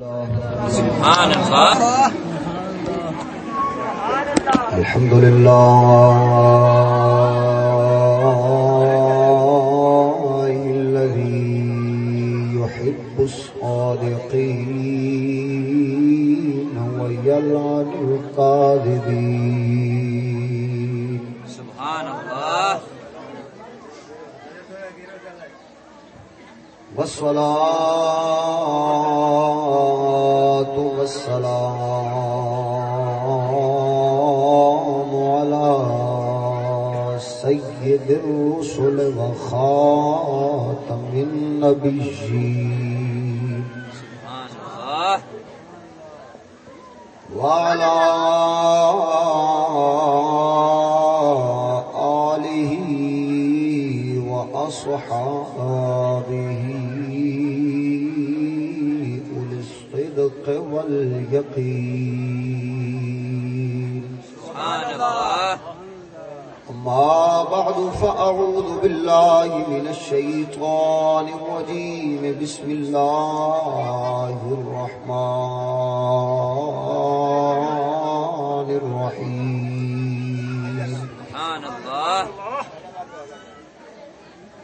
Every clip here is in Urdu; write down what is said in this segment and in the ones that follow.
سبحان الله الحمد لله الذي يحب الصادقين ويلعن الكاذبين سبحان الله والصلاة والسلام على سيد الرسل وخاتم النبيين. سبحان الله. وعلى واليقين. سبحان الله. أما بعد فأعوذ بالله من الشيطان الرجيم. بسم الله الرحمن الرحيم.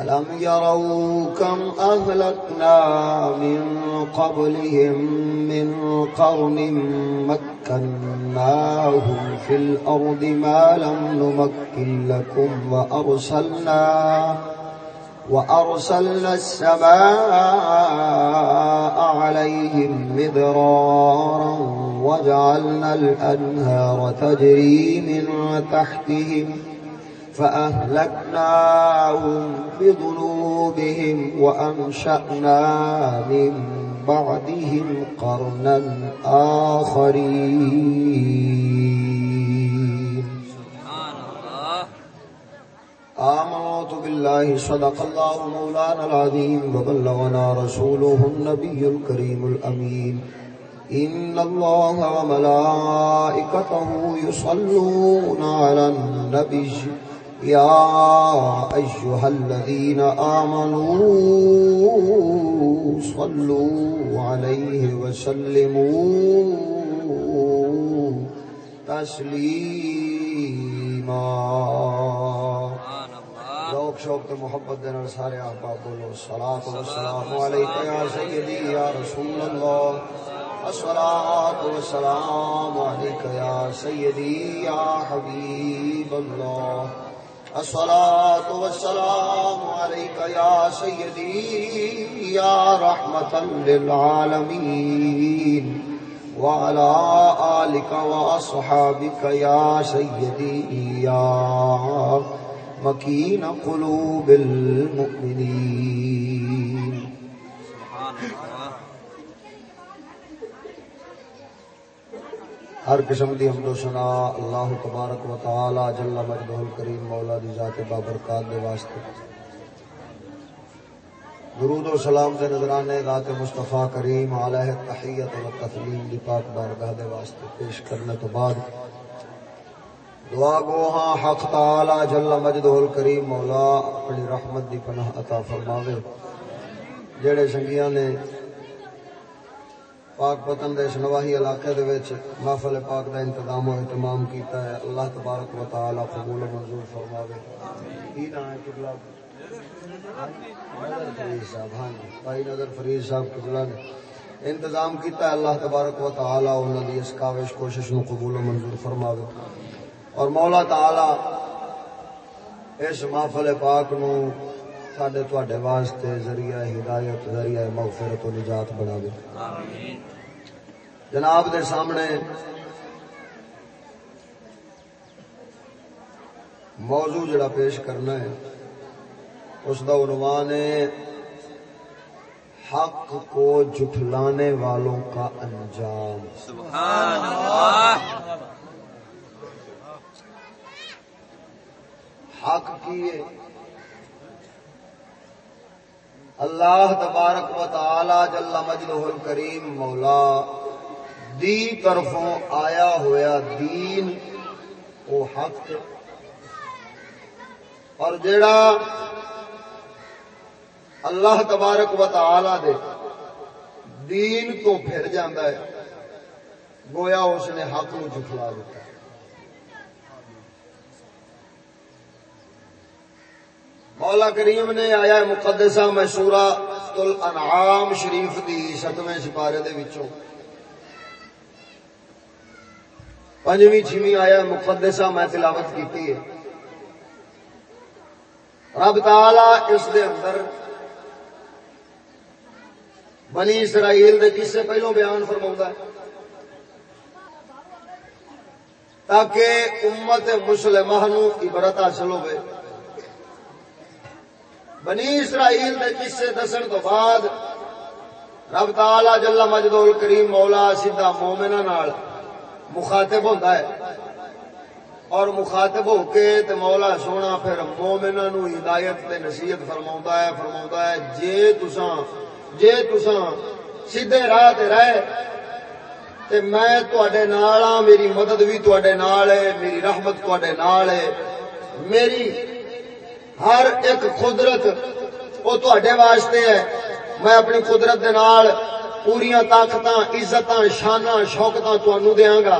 ألم يروا كم أهلكنا من قبلهم من قرن مكناهم في الأرض ما لم نمكن لكم وأرسلنا وأرسلنا السماء عليهم مدرارا وجعلنا الأنهار تجري من تحتهم فأهلكناهم بذنوبهم وأنشأنا من بعدهم قرنا آخرين. سبحان الله آمنت بالله، صدق الله مولانا العظيم وبلغنا رسوله النبي الكريم الأمين إن الله وملائكته يصلون على النبي يا أيها الذين آمنوا صلوا عليه وسلموا تسليما ذوق شوق تے محبت دے نال سارے احباب بولو۔ صلاۃ و سلام علیک یا سیدی یا رسول اللہ۔ الصلاۃ و سلام علیک یا سیدی یا حبیب اللہ۔ الصلاۃ والسلام عليك يا سيدي، يا یا للعالمين، وعلى آلك وأصحابك يا سيدي، يا مكين قلوب المؤمنين سبحان الله ہر قسم دی حمد و ثنا اللہ تبارک و تعالی جل مجدہ الکریم مولا دی ذات بابرکات دے واسطے۔ درود و سلام دے نظرانے ذات مصطفیٰ کریم علیہ تحیت و تسلیم دی پاک بارگاہ دے واسطے پیش کرنے تو بعد دعا گو ہاں حق تعالی جل مجدہ الکریم مولا اپنی رحمت دی پناہ عطا فرماوے۔ جڑے سنگیاں نے پاک پتن دے اس نواحی علاقے دے وچ محفل پاک دا انتظام و اہتمام کیتا ہے۔ اللہ تبارک و تعالی قبول و منظور فرماوے۔ کی نام ہے قبلہ؟ نظر فرید صاحب ہاں جی۔ بھائی نظر فرید صاحب قبلہ نے انتظام کیتا ہے۔ اللہ تبارک و تعالی انہاں دی اس کاوش کوشش نو قبول و منظور فرماوے۔ اور مولا تعالی اس محفل پاک نو ساڈے تواڈے واسطے ذریعہ ہدایت ذریعہ مغفرت و نجات بناوے۔ آمین۔ جناب دے سامنے موضوع جڑا پیش کرنا ہے اس کا عنوان ہے حق کو جھٹلانے والوں کا انجام۔ سبحان اللہ۔ حق کی اللہ تبارک و تعالی جل مجدہ الکریم مولا دی طرفوں آیا ہویا دین او حق اور جڑا اللہ تبارک و تعالی دے دین تو پھر جاندہ ہے، گویا اس نے حق نو جھٹلا دیتا ہے مولا کریم نے آیا مقدسہ میں سورہ الانعام شریف دی ستویں سپارے دے وچوں۔ پنجویں، چھویں آیا مقدسہ میں تلاوت کیتی ہے۔ رب تعالی اس دے اندر بنی اسرائیل دے کس سے پہلو بیان فرما ہے۔ تاکہ امت مسلمہ نو عبرت حاصل ہوئے۔ بنی اسرائیل دے قصے دسن تو بعد رب تعالی جل مجدو کریم مولا سیدھا مومنا نال مخاطب ہوتا ہے۔ اور مخاطب ہو کے تے مولا سونا پھر مومنا نو ہدایت تے نصیحت فرما ہے فرما ہے، جے تساں جے تساں سیدھے راہ تے رہے، تے میں تواڈے نال ہاں میری مدد بھی تواڈے نال ہے، میری رحمت تواڈے نال ہے، میری ہر ایک قدرت وہ تے واسطے ہے۔ میں اپنی قدرت دے نال پوریا طاقت عزت شانا شوقت تنوع دیا گا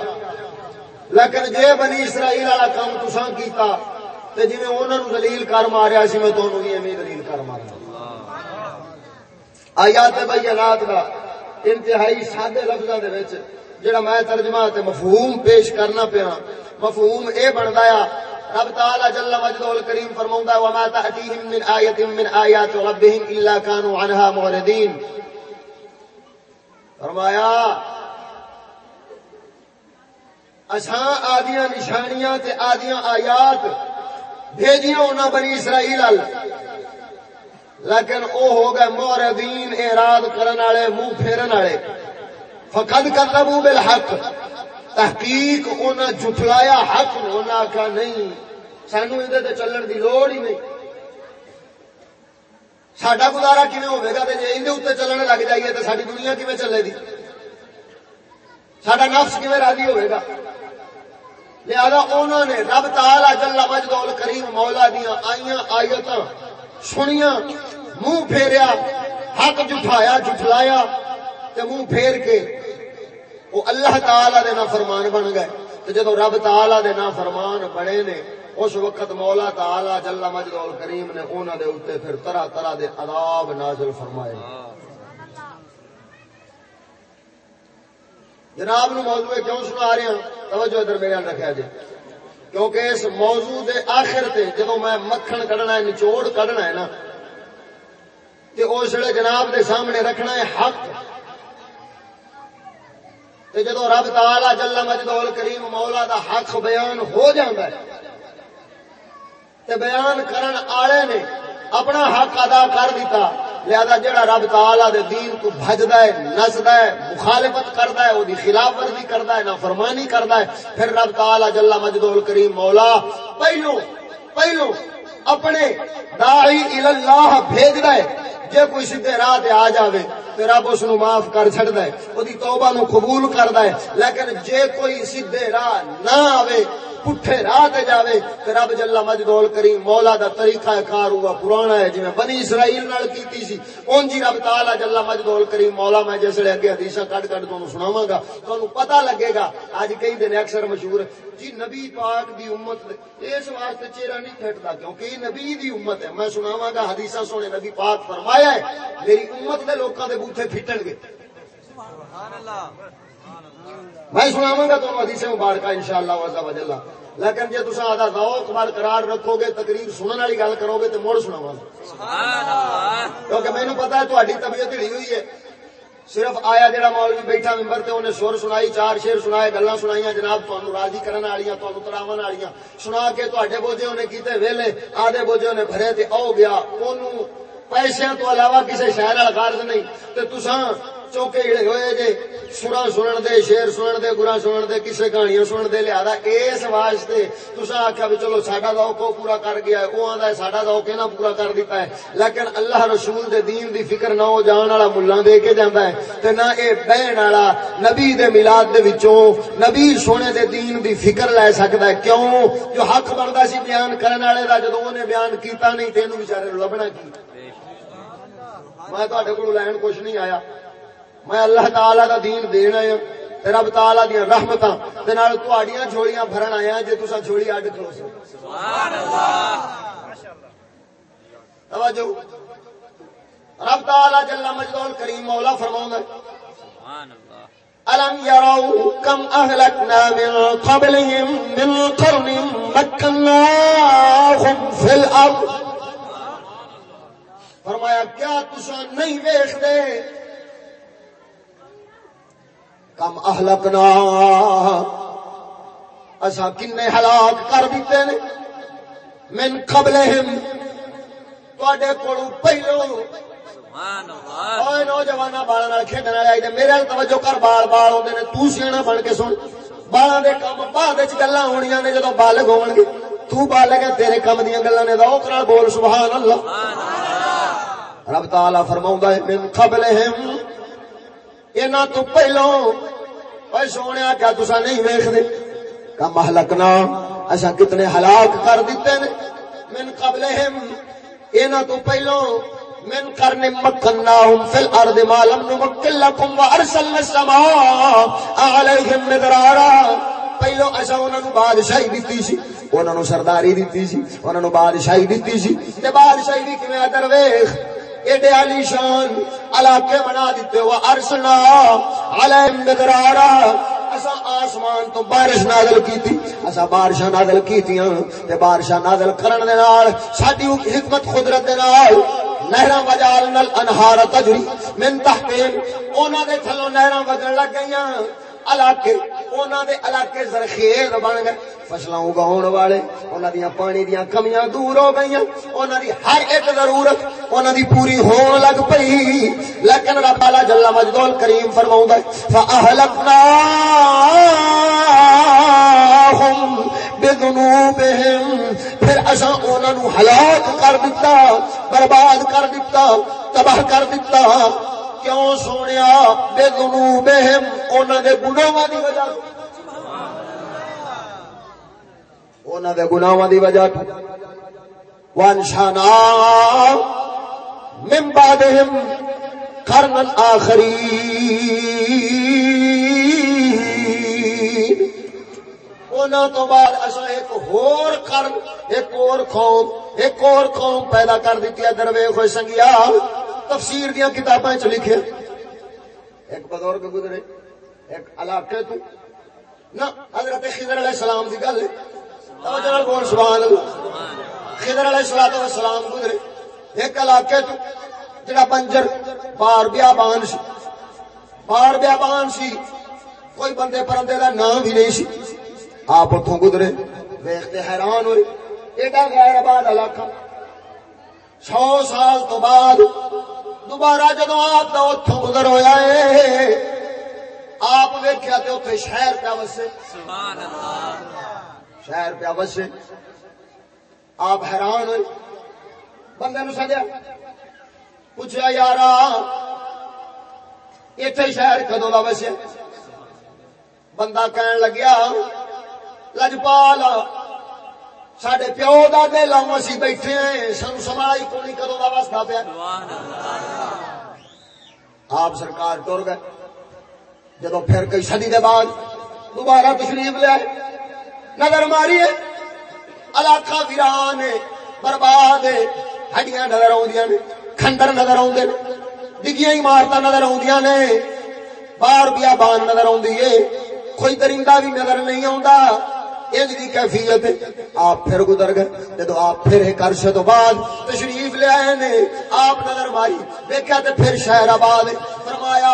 لیکن جے بنی اسرائیل والا کام تسان کیتا تے جی میں انہوں نے دلیل کر ماریا سی، میں تمہوں بھی ایویں دلیل کر مارا آیات بینات کا انتہائی سادے لفظوں دے وچ جڑا میں ترجمہ تے مفہوم پیش کرنا پیا مفہوم اے بندا ہے رب تعالی جل مجدہ الکریم فرماوندا ہے، وما تاتيهم من آیت من آیات ربهم الا كانوا عنها معرضين۔ فرمایا اساں آدیاں نشانیاں تے آدیاں آیات بھیجیاں انہاں بنی اسرائیل ال۔ لیکن او ہو گئے معرضین، اعراض کرن والے، منہ پھیرن والے۔ فقد كذبوا بالحق۔ تحقیق انہیں جٹلایا حق انہیں آخیا نہیں۔ سانو یہ چلن کی لوڑ ہی نہیں۔ سڈا گزارا کھے ہوگا تو جی اتنے چلنے لگ جائیے تو ساری دنیا کھے چلے گی سڈا نفس کھے راضی ہوئے گا؟ لہذا انہوں نے رب تالا جلا مجدول کریم مولا دیا آئیاں آیت سنیا منہ پھیریا، حق جٹھایا جٹلایا منہ پھیر کے وہ اللہ تعالی دے فرمان بن گئے۔ تو جدو رب تعالی دے فرمان بنے نے، اس وقت مولا تعالی جل مجد کریم نے انہوں دے اتنے پھر طرح طرح دے عذاب نازل فرمائے۔ جناب نو موضوع کیوں سنا رہے ہیں توجہ ادھر میرے رکھا جی کیونکہ اس موضوع دے آخر تے جدو میں مکھن کڈنا ہے، نچوڑ کڈنا ہے نا، تے اس جناب دے سامنے رکھنا ہے حق۔ تے جدو رب تعالی جل مجدول کریم مولا دا حق بیان ہو جاتا ہے تے بیان کرن آلے نے اپنا حق ادا کر دیتا لہذا جڑا رب تعالی دے دین تو بھجدا ہے، نسدا ہے، مخالفت کردا ہے، اودی خلاف ورزی کردا ہے، نافرمانی کردا ہے، پھر رب تعالی جل مجدول کریم مولا پہلو پہلو اپنے داعی اللہ بھیجدا ہے۔ جے کوئی سیدھے راہ تے آ جاوے تے رب اس نو معاف کر چھڑدا ہے اودی توبہ نو قبول کردا ہے، لیکن جے کوئی سیدھے راہ نہ آوے پٹھے راہ تے جاوے تے رب جل مجدول کریم مولا دا طریقہ کار ہوا، پرانا ہے، جویں بنی اسرائیل نال کیتی سی۔ اون جی رب تعالی جل مجدول کریم مولا میں جس لے اگے حدیثاں کڈ کڈ تانوں سناواں گا، تانوں پتہ لگے گا۔ اج کئی دن اکثر مشہور جی نبی پاک دی امت اس واسطے چہرہ نہیں پھٹدا کیونکہ یہ نبی دی امت ہے۔ میں سناواں گا حدیثاں سونے نبی پاک فرمایا ہے، میری امت دے لوکاں دے بوتھے پھٹن گے۔ سبحان اللہ۔ سبحان اللہ۔ میں سناواں گا تمہیں حدیث مبارکہ انشاءاللہ وعزا وجلہ لیکن جی تصا آدھا ذوق برقرار رکھو گے تقریر سننے والی گل کرو گے تو مڑ سناواں کیونکہ مینوں پتا ہے تہاڈی طبیعت ہلی ہوئی ہے۔ صرف آیا جڑا مولوی بیٹھا ممبر تے انہیں سر سنائی چار شیر سنائے گلا سنائی جناب تمہیں راضی کرنے والی تمہیں تراو والی سنا کے تے بوجھے انہیں کیتے ویلے آدھے بوجھے انہیں بھرے تے او گیا۔ پیسے تو علاوہ کسی شہر والا غرض نہیں۔ تے تساں چوکے ہڑے ہوئے جے سرا سنن دے شیر سنن دے گرا سنن دے کسے کہانیاں سنن دے لہذا اس واسطے تساں آکھیا بھی چلو ساڈا ذوق پورا کر گیا ہے او آندا ہے ساڈا ذوق نہ پورا کر دیتا ہے لیکن اللہ رسول دے دین دی فکر نہ ہو جان والا ملہ دے کے جاندا ہے تے نہ اے بہن والا نبی دے میلاد دے وچوں نبی سونے دے دین دی فکر لے سکدا ہے کیوں جو حق بندا سی بیان کرن والے دا جدوں اونے بیان کیتا نہیں تے اینوں بیچارے لبنا کی میں تواڈے کول لین کچھ نہیں آیا میں اللہ تعالی دا دین دین آیا تے رب تعالی دی رحمتاں۔ تے نال تہاڈیاں جھولیاں بھرن آیا ہاں، جے تساں جھولی اڈ کھلو سو۔ سبحان اللہ توجہ۔ رب تعالی جل مجدول کریم مولا فرماوندا ہے سبحان اللہ ألم يروا كم أهلكنا من قبلهم من قرن مكناهم في الأرض فرمایا، کیا تسا نہیں ویخ دے کم اہلکنا اسا کنے ہلاک کر دیتے نے۔ من قبلہم۔ تواڈے پہلو۔ سبحان اللہ اوے نوجوان بالاں نال کھیڈن والے آئی تے میرے توجہ کر بال بال ہوندے نے۔ تو سیاںا بن کے سن۔ بالاں دے کم بعد وچ گلاں ہونیاں نے جدوں بالغ ہون گے تو بالغ ہے تیرے کم دیاں گلاں نے۔ ذوق نال بول سبحان اللہ رب تعالی فرماوندا ہے من قبلہم۔ انہاں تو پہلوں اوے سونیا کیا تساں نہیں ویکھدے کم اہلکنا اساں کتنے ہلاک کر دتے نے من قبلہم انہاں تو پہلوں من قرن مکناهم في الارض ما لم نمكن لكم وارسلنا السماء عليهم مدرارا پہلو اسا انہاں نو بادشاہی دتی سی انہاں نو سرداری دتی سی انہاں نو بادشاہی دتی سی تے بادشاہی بھی کیویں ادر ویکھ ایڈے علی شان علاقے بنا دیتے ہوا ارسنا علیہم مدرارا اسا آسمان تو بارش نازل کیتی اسا بارشاں نازل کیتیاں تے بارشاں نازل کرن دے نال، ساڈی حکمت قدرت دے نال نہراں وجال وجالنا الانہار تجری۔ من تحتہم انہاں دے تھلوں نہراں وگن لگ گئیاں۔ علاقے، انہاں دے علاقے زرخیز بن گئے۔ فصلاں اگاون والے، انہاں دیاں پانی دیاں کمیاں دور ہو گئیاں۔ انہاں دی ہر ایک ضرورت انہاں دی پوری ہون لگ پئی۔ لیکن رب اعلی جل مجدول کریم فرماوندا ہے فاهلكناهم بذنوبهم۔ پھر اساں انہاں نو ہلاک کر دتا، برباد کر دتا، تباہ کر دتا۔ کیوں سونیا؟ بے ذنوبہم انہاں دے گناہاں دی وجہ تو۔ انہاں دے گناہاں دی وجہ تو۔ وانشانا من بعدہم قرن آخرین۔ انہاں تو بعد اسا ایک اور قرن، ایک اور قوم، ایک اور قوم پیدا کر دیتی ہے دروے خوش سنگیا۔ تفسیر دیاں کتاباں چ لکھے ایک بزرگ گزرے، ایک علاقے تو۔ نہ حضرت خضر علیہ السلام دی گل ہے۔ توجہ بول سبحان اللہ خضر علیہ الصلوۃ والسلام گزرے، ایک علاقے تو۔ جڑا بنجر، بار بیابان سی۔ بار بیابان سی۔ کوئی بندے پرندے دا نام بھی نہیں سی۔ آپ اتوں گزرے دیکھتے حیران ہوئے۔ ایڈا غیر آباد علاقہ۔ سو سال تو بعد دوبارہ جدو آپ کا اتوں گزر ہوا ہے آپ ویکیا تو اتنے شہر پیا وسے۔ شہر پیا وسے۔ آپ حیران ہوئے۔ بندے نو سدیا پوچھا یار اتنے شہر کدو کا وسے؟ بندہ کہن لگیا لجپال سڈے پیو دے لاؤ اسی بیٹھے سن سمائی کونی کدو کا وستا پیا۔ آپ سرکار ٹر گئے۔ جدو پھر کئی صدی دے بعد دوبارہ تشریف لے نظر ماری ہے علاقہ ویران ہے، برباد ہے۔ ہڈیاں نظر آدیاں نے، کھنڈر نظر آدھے ڈگیاں عمارت نظر آدیاں نے۔ بار بیابان نظر آدھی ہے۔ کوئی درندہ بھی نظر نہیں آتا انج دی کیفیت آپ پھر گزر گئے۔ جدو آپ پھر ایک عرصے تو بعد تشریف لے آئے نے، آپ نظر ماری دیکھا تے پھر شہر آباد فرمایا،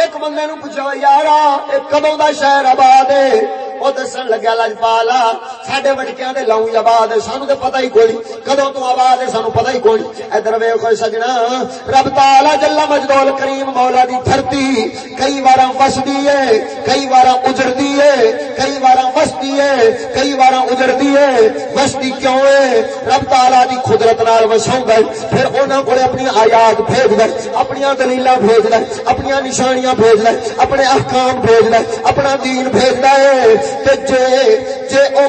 ایک بندے نو پوچھا، یارا ایک کدوں دا شہر آباد ہے؟ وہ دسن لگا لجپالا ساڈے وٹکیاں دے لاؤں آباد ہے سانو تے پتہ ہی کوئی نہیں کدوں تو آباد ہے سانو پتہ ہی کوئی نہیں ادھر ویکھو سجنا رب تعالی جل مجدول کریم مولا دی دھرتی کئی بار وسدی ہے کئی بار اجڑدی ہے کئی بار وسدی ہے کئی بار اجڑدی ہے وسدی کیوں ہے رب تعالی دی قدرت نال وساوندا ہے پھر انہاں کولے اپنی آیات بھیجدا ہے اپنی دلیلاں بھیجدا ہے اپنی نشانیاں بھیجدا ہے اپنے احکام بھیجدا ہے اپنا دین بھیجدا ہے تے جے جے او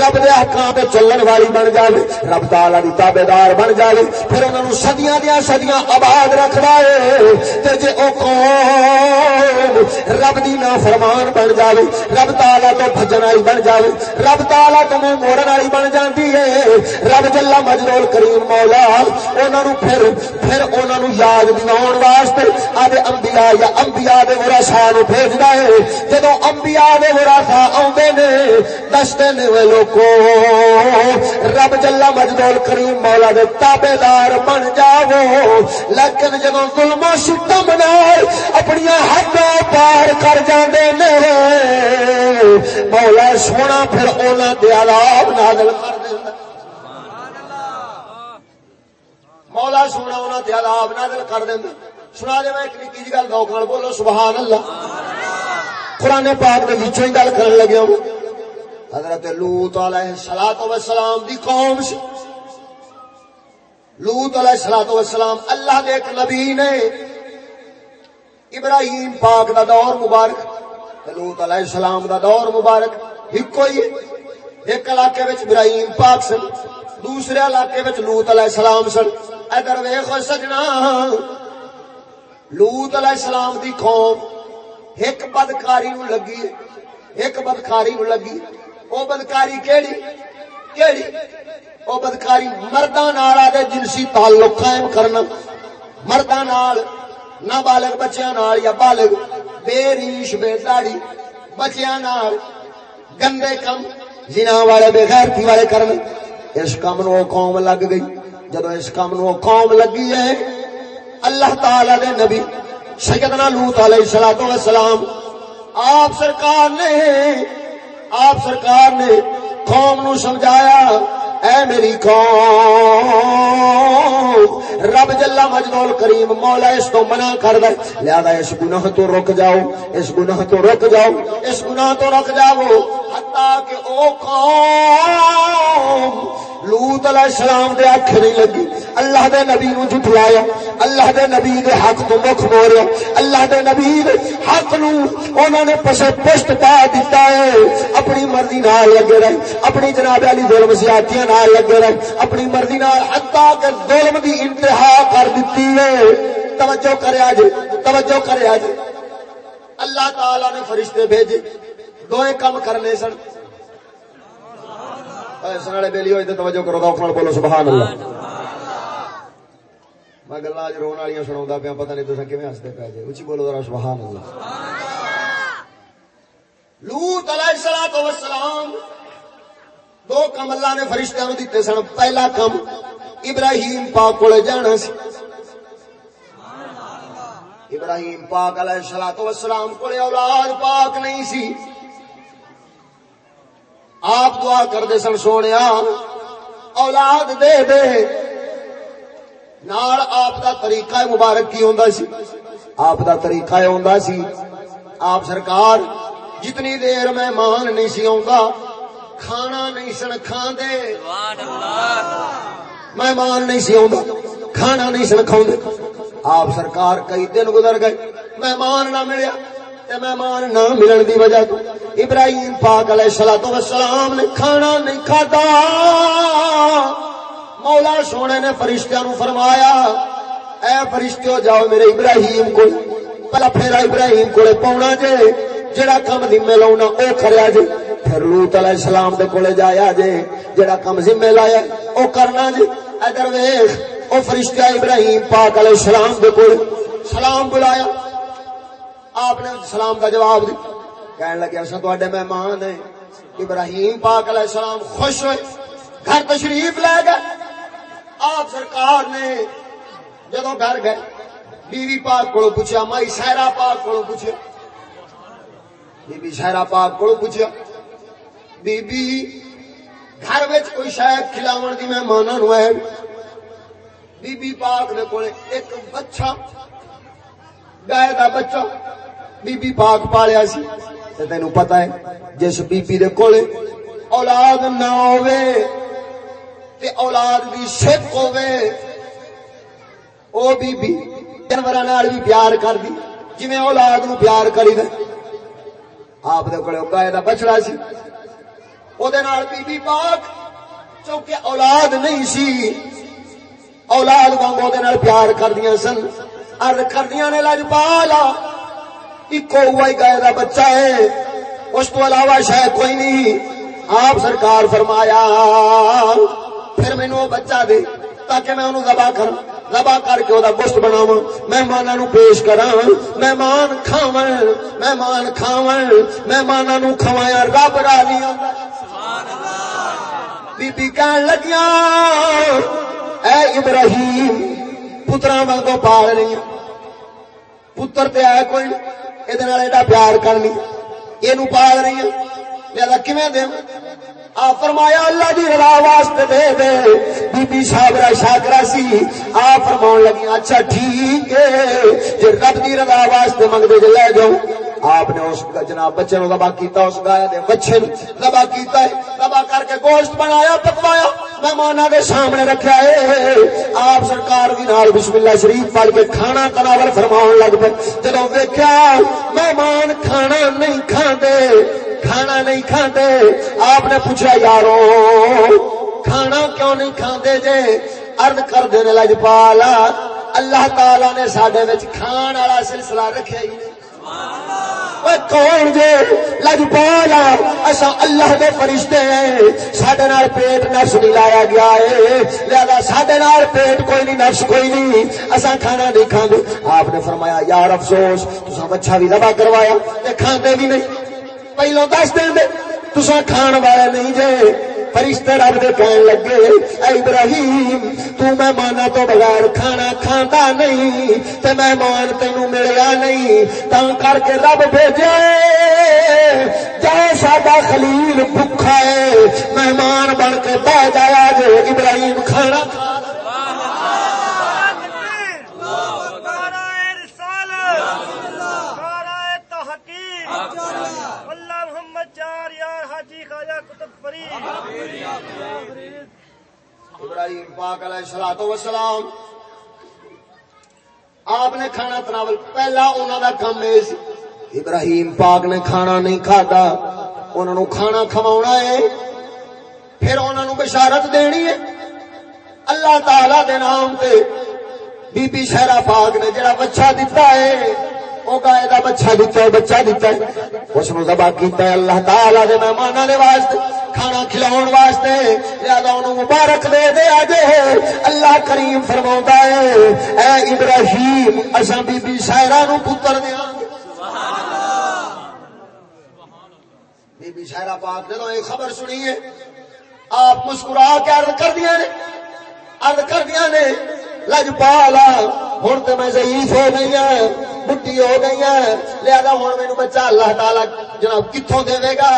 رب دے احکام تے چلن والی بن جاوے رب تعالی دی تابعدار بن جاوے پھر انہاں نو صدیاں دیاں صدیاں آباد رکھدا ہے تے جے او قوم رب دی نافرمان بن جاوے رب تعالی تو بھجن والی بن جاوے رب تعالی تو منہ موڑن والی بن جاندی ہے رب جل مجدول کریم مولا انہاں نو پھر پھر انہاں نو یاد دلاون واسطے آدے انبیاء یا انبیاء دے ورثاء نو بھیجدا ہے جدوں انبیاء دے ورثاء اوندے نے دستے نے وہ لوکو۔ رب جلا مجدول کریم مولا دے تابعدار بن جاؤ۔ لیکن جدوں ظلم و ستم نال اپنی حداں پار کر جاندے نے۔ مولا سونا پھر انہاں دے عذاب نازل کر دیندا مولا سونا انہاں تے عذاب نازل کر دیندا سنا دے میں ایک نکی جی گل دوکھال بولو، سبحان اللہ۔ قرآن پاک دے وچوں ہی گل کرن لگیا ہوں۔ حضرت لوط علیہ الصلوۃ والسلام دی قوم سی لوط علیہ الصلوۃ والسلام اللہ دے ایک نبی نے ابراہیم پاک دا دور مبارک تے لوط علیہ السلام دا دور مبارک ایک ہی ایک علاقے وچ ابراہیم پاک سن، دوسرے علاقے وچ لوط علیہ السلام سن۔ ادھر ویکھو سجنا، لوط علیہ السلام دی قوم ایک بدکاری نو لگی، ایک بدکاری نو لگی۔ او بدکاری کیڑی؟ کیڑی؟ او بدکاری مرداں نال دے جنسی تعلق قائم کرنا۔ مرداں نال نابالغ بچیاں نال یا بالغ بے ریش بے داڑھی بچیاں نال گندے کم زنا والے بے غیرتی والے کرنا اس کام نو قوم لگ گئی۔ جدو اس کام نو قوم لگی ہے، اللہ تعالی دے نبی سیدنا لوط علیہ الصلوۃ والسلام آپ سرکار نے آپ سرکار نے قوم نو سمجھایا، اے میری قوم، رب جلا مجدول کریم مولا اس تو منع کر دے۔ لہذا اس گناہ تو رک جاؤ، اس گناہ تو رک جاؤ، اس گناہ تو رک جاؤ۔ حتیٰ کہ او قوم، لوط علیہ السلام دے اکھ نہیں لگی۔ اللہ دے نبی نو جھٹلایا، اللہ دے نبی دے حق تو مکھ موڑیا اللہ دے نبی دے حق نو انہوں نے پسے پشت پا دیتا ہے۔ اپنی مرضی نال لگے رہے، اپنی جناب علی ظلم زیادتیاں نال لگے رہے، اپنی مرضی نال حتیٰ کہ ظلم دی انتہا کر دیتی ہے۔ توجہ کرے آج، توجہ کرے آج۔ اللہ تعالی نے فرشتے بھیجے دوئے کم کرنے سن۔ سنالے بیلی ہوئی تے توجہ کرو دا بولو، سبحان اللہ۔ میں گلا اج رون والی سنا پیا پتہ نہیں تصا کیون ہستے پی جائے اچھی بولو ذرا سبحان اللہ لوت علیہ الصلوۃ والسلام دو کم اللہ نے فرشتیاں نوں دتے سن پہلا کم ابراہیم پاک کولے جانا سی ابراہیم پاک علیہ الصلوۃ والسلام کولے اولاد پاک نہیں سی آپ دعا کرتے سن سونے اولاد دے دے نال آپ دا طریقہ مبارک کی ہوندا سی؟ آپ دا طریقہ ہوندا سی۔ آپ سرکار جتنی دیر مہمان نہیں سی آوندا، کھانا نہیں سن کھاندے۔ سبحان اللہ مہمان نہیں سی آوندا، کھانا نہیں سن کھاندے آپ سرکار کئی دن گزر گئے، مہمان نہ ملیا۔ تے مہمان نہ ملن دی وجہ تو ابراہیم پاک علیہ الصلوۃ والسلام نے کھانا نہیں کھادا۔ مولا سونے نے فرشتیاں نو فرمایا، اے فرشتیو، جاؤ میرے ابراہیم کو، پہلا پھیرا ابراہیم کولے پاونا جے جڑا کم ذمہ لاونا او کریا جے، پھر لوط علیہ السلام دے کولے جایا جے جڑا کم ذمہ لایا او کرنا جے۔ ادھر ویکھ، او فرشتہ ابراہیم پاک علیہ السلام دے کول سلام بلایا۔ آپ نے سلام کا جواب دیا کہنے لگے اصل تے مہمان ہیں۔ ابراہیم پاک علیہ السلام خوش ہوئے، گھر تشریف لے گئے۔ آپ سرکار نے جدو گھر گئے، بیوی پاک کو پوچھا، مائی سہرا پاک کو پوچھا۔ بی سہرا پاک کو پوچھا۔ بی گھر وچ کوئی شاید کھلاون دی مہماناں نو ہے بی بی پاک دے کولے ایک بچہ، گائے دا بچہ بی بی پاک پالیا سی۔ تے تینوں پتہ ہے، جس بی بی دے کولے اولاد نہ ہووے تے اولاد بھی سکھ ہووے او بی بی، جانوراں نال بھی پیار کر دی۔ جویں اولاد نو پیار کری دے۔ آپ دے کولے گائے دا بچڑا سی۔ او دے نال بی بی پاک، چونکہ اولاد نہیں سی، اولاد وانگو دے نال پیار کردیاں سن۔ عرض کردیاں نے لج پالا اکو ہوا ہی گائے دا بچہ ہے۔ اس تو علاوہ شاید کوئی نہیں۔ آپ سرکار فرمایا پھر مینو وہ بچہ دے تاکہ میں انہوں ذبح کر ذبح کر کے وہ گوشت بناو مہمانوں نو پیش کراں مہمان کھاون مہمان کھاون مہمانوں نو کھوایا، رب راضی ہوندا بی بی کہن لگیاں، اے ابراہیم پترا واگو پال رہی پتر تے ہے کوئی یہ ایڈا پیار کرنی یہ پال رہی ہیں لہذا کیویں آ فرمایا اللہ دی رضا واسطے دے دے۔ بی بی صابرہ شاکرہ سی۔ آ فرماون لگی اچھا ٹھیک ہے۔ جے رب دی رضا واسطے منگ دے لے جاؤ۔ آپ نے اس کا جناب بچے نو ذبح کیتا، اس گائے دے بچے نو ذبح کیتا ہے۔ ذبح کر کے گوشت بنایا، پکوایا۔ مہماناں دے سامنے رکھیا ہے۔ آپ سرکار بھی نال بسم اللہ شریف پڑھ کے کھانا تناول فرماون لگ پے۔ جدوں ویکھیا، مہمان کھانا نہیں کھاندے۔ کھانا نہیں کھاندے۔ آپ نے پوچھا، یارو، کھانا کیوں نہیں کھاندے جے؟ ارد کر دینے لج پالا اللہ تعالی نے سڈے کھان والا سلسلہ رکھا ہی نہیں۔ کون جے؟ لج پالا اصا اللہ دے فرشتے ہیں۔ سڈے نال پیٹ نفس نہیں لایا گیا ہے۔ لہذا سڈے نال پیٹ کوئی نہیں، نفس کوئی نہیں۔ اصا کھانا نہیں کھانے آپ نے فرمایا، یار افسوس تصا بچہ بھی دبا کروایا کھانے بھی نہیں۔ پہلو دس دیں دے تسا کھان والے نہیں جے فرشتے رب دے کہن لگے اے ابراہیم تو مہمانہ تو بغیر کھانا کھاندا نہیں تے مہمان تینو ملیا نہیں تا کر کے رب بھیجے جے ساڈا خلیل بھکھا ہے مہمان بن کے بہ جایا جے ابراہیم کھانا کھا ابراہیم پاک علیہ الصلوۃ والسلام۔ آپ نے کھانا تناول پہلا انہوں دا کم ہے ابراہیم پاک نے کھانا نہیں کھادا انہوں کھانا کھواونا ہے۔ پھر انہوں نے بشارت دینی ہے۔ اللہ تعالی دے نام تے بی بی شہرا پاک نے جڑا بچہ دیتا ہے وہ گائے کا بچہ دیتا ہے، بچہ دیتا ہے۔ اس نے دبا کیتا ہے اللہ تعالی دے مہمانوں دے واسطے، کھانا کھلاؤن واسطے۔ لہذا انہوں مبارک دے دے آجے اللہ کریم فرما ہے، اے ابراہیم اصا بی بی سائرہ نو پتر دیا بی بی سائرہ پاک نے تو ایک خبر سنی ہے۔ آپ مسکرا کے عرض کر دیا نے۔ عرض کر دیا نے، لج پالا ہوں تو میں ضعیف ہو گئی ہوں بڈی ہو گئی ہیں۔ لہذا ہوں میرے بچہ اللہ تعالی جناب کتوں دے گا۔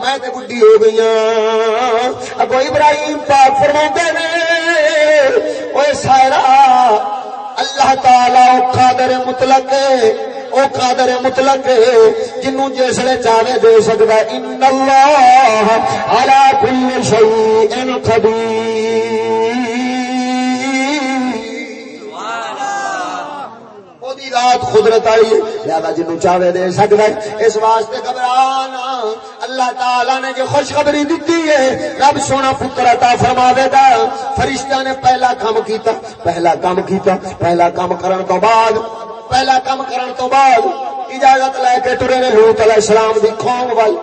میں تے بڈی ہو گئی ہوں اگو ابراہیم پاک فرما نے وہ سارا اللہ تعالی قادر مطلق او قادر مطلق جنوں جسے چاہے دے سکتا ان اللہ علی کل شیء قدیر۔ ذات قدرت آئی لہذا جنوں چاہے دے سکتا ہے اس واسطے گھبرانا۔ اللہ تعالی نے جو خوشخبری دیتی ہے، رب سونا پتر عطا فرماوے گا۔ فرشتہ نے پہلا کام کیتا، پہلا کام کیتا، پہلا کام کرن تو بعد، پہلا کام کرن تو بعد اجازت لے کے ٹرے نے لوت علیہ السلام دی قوم وال۔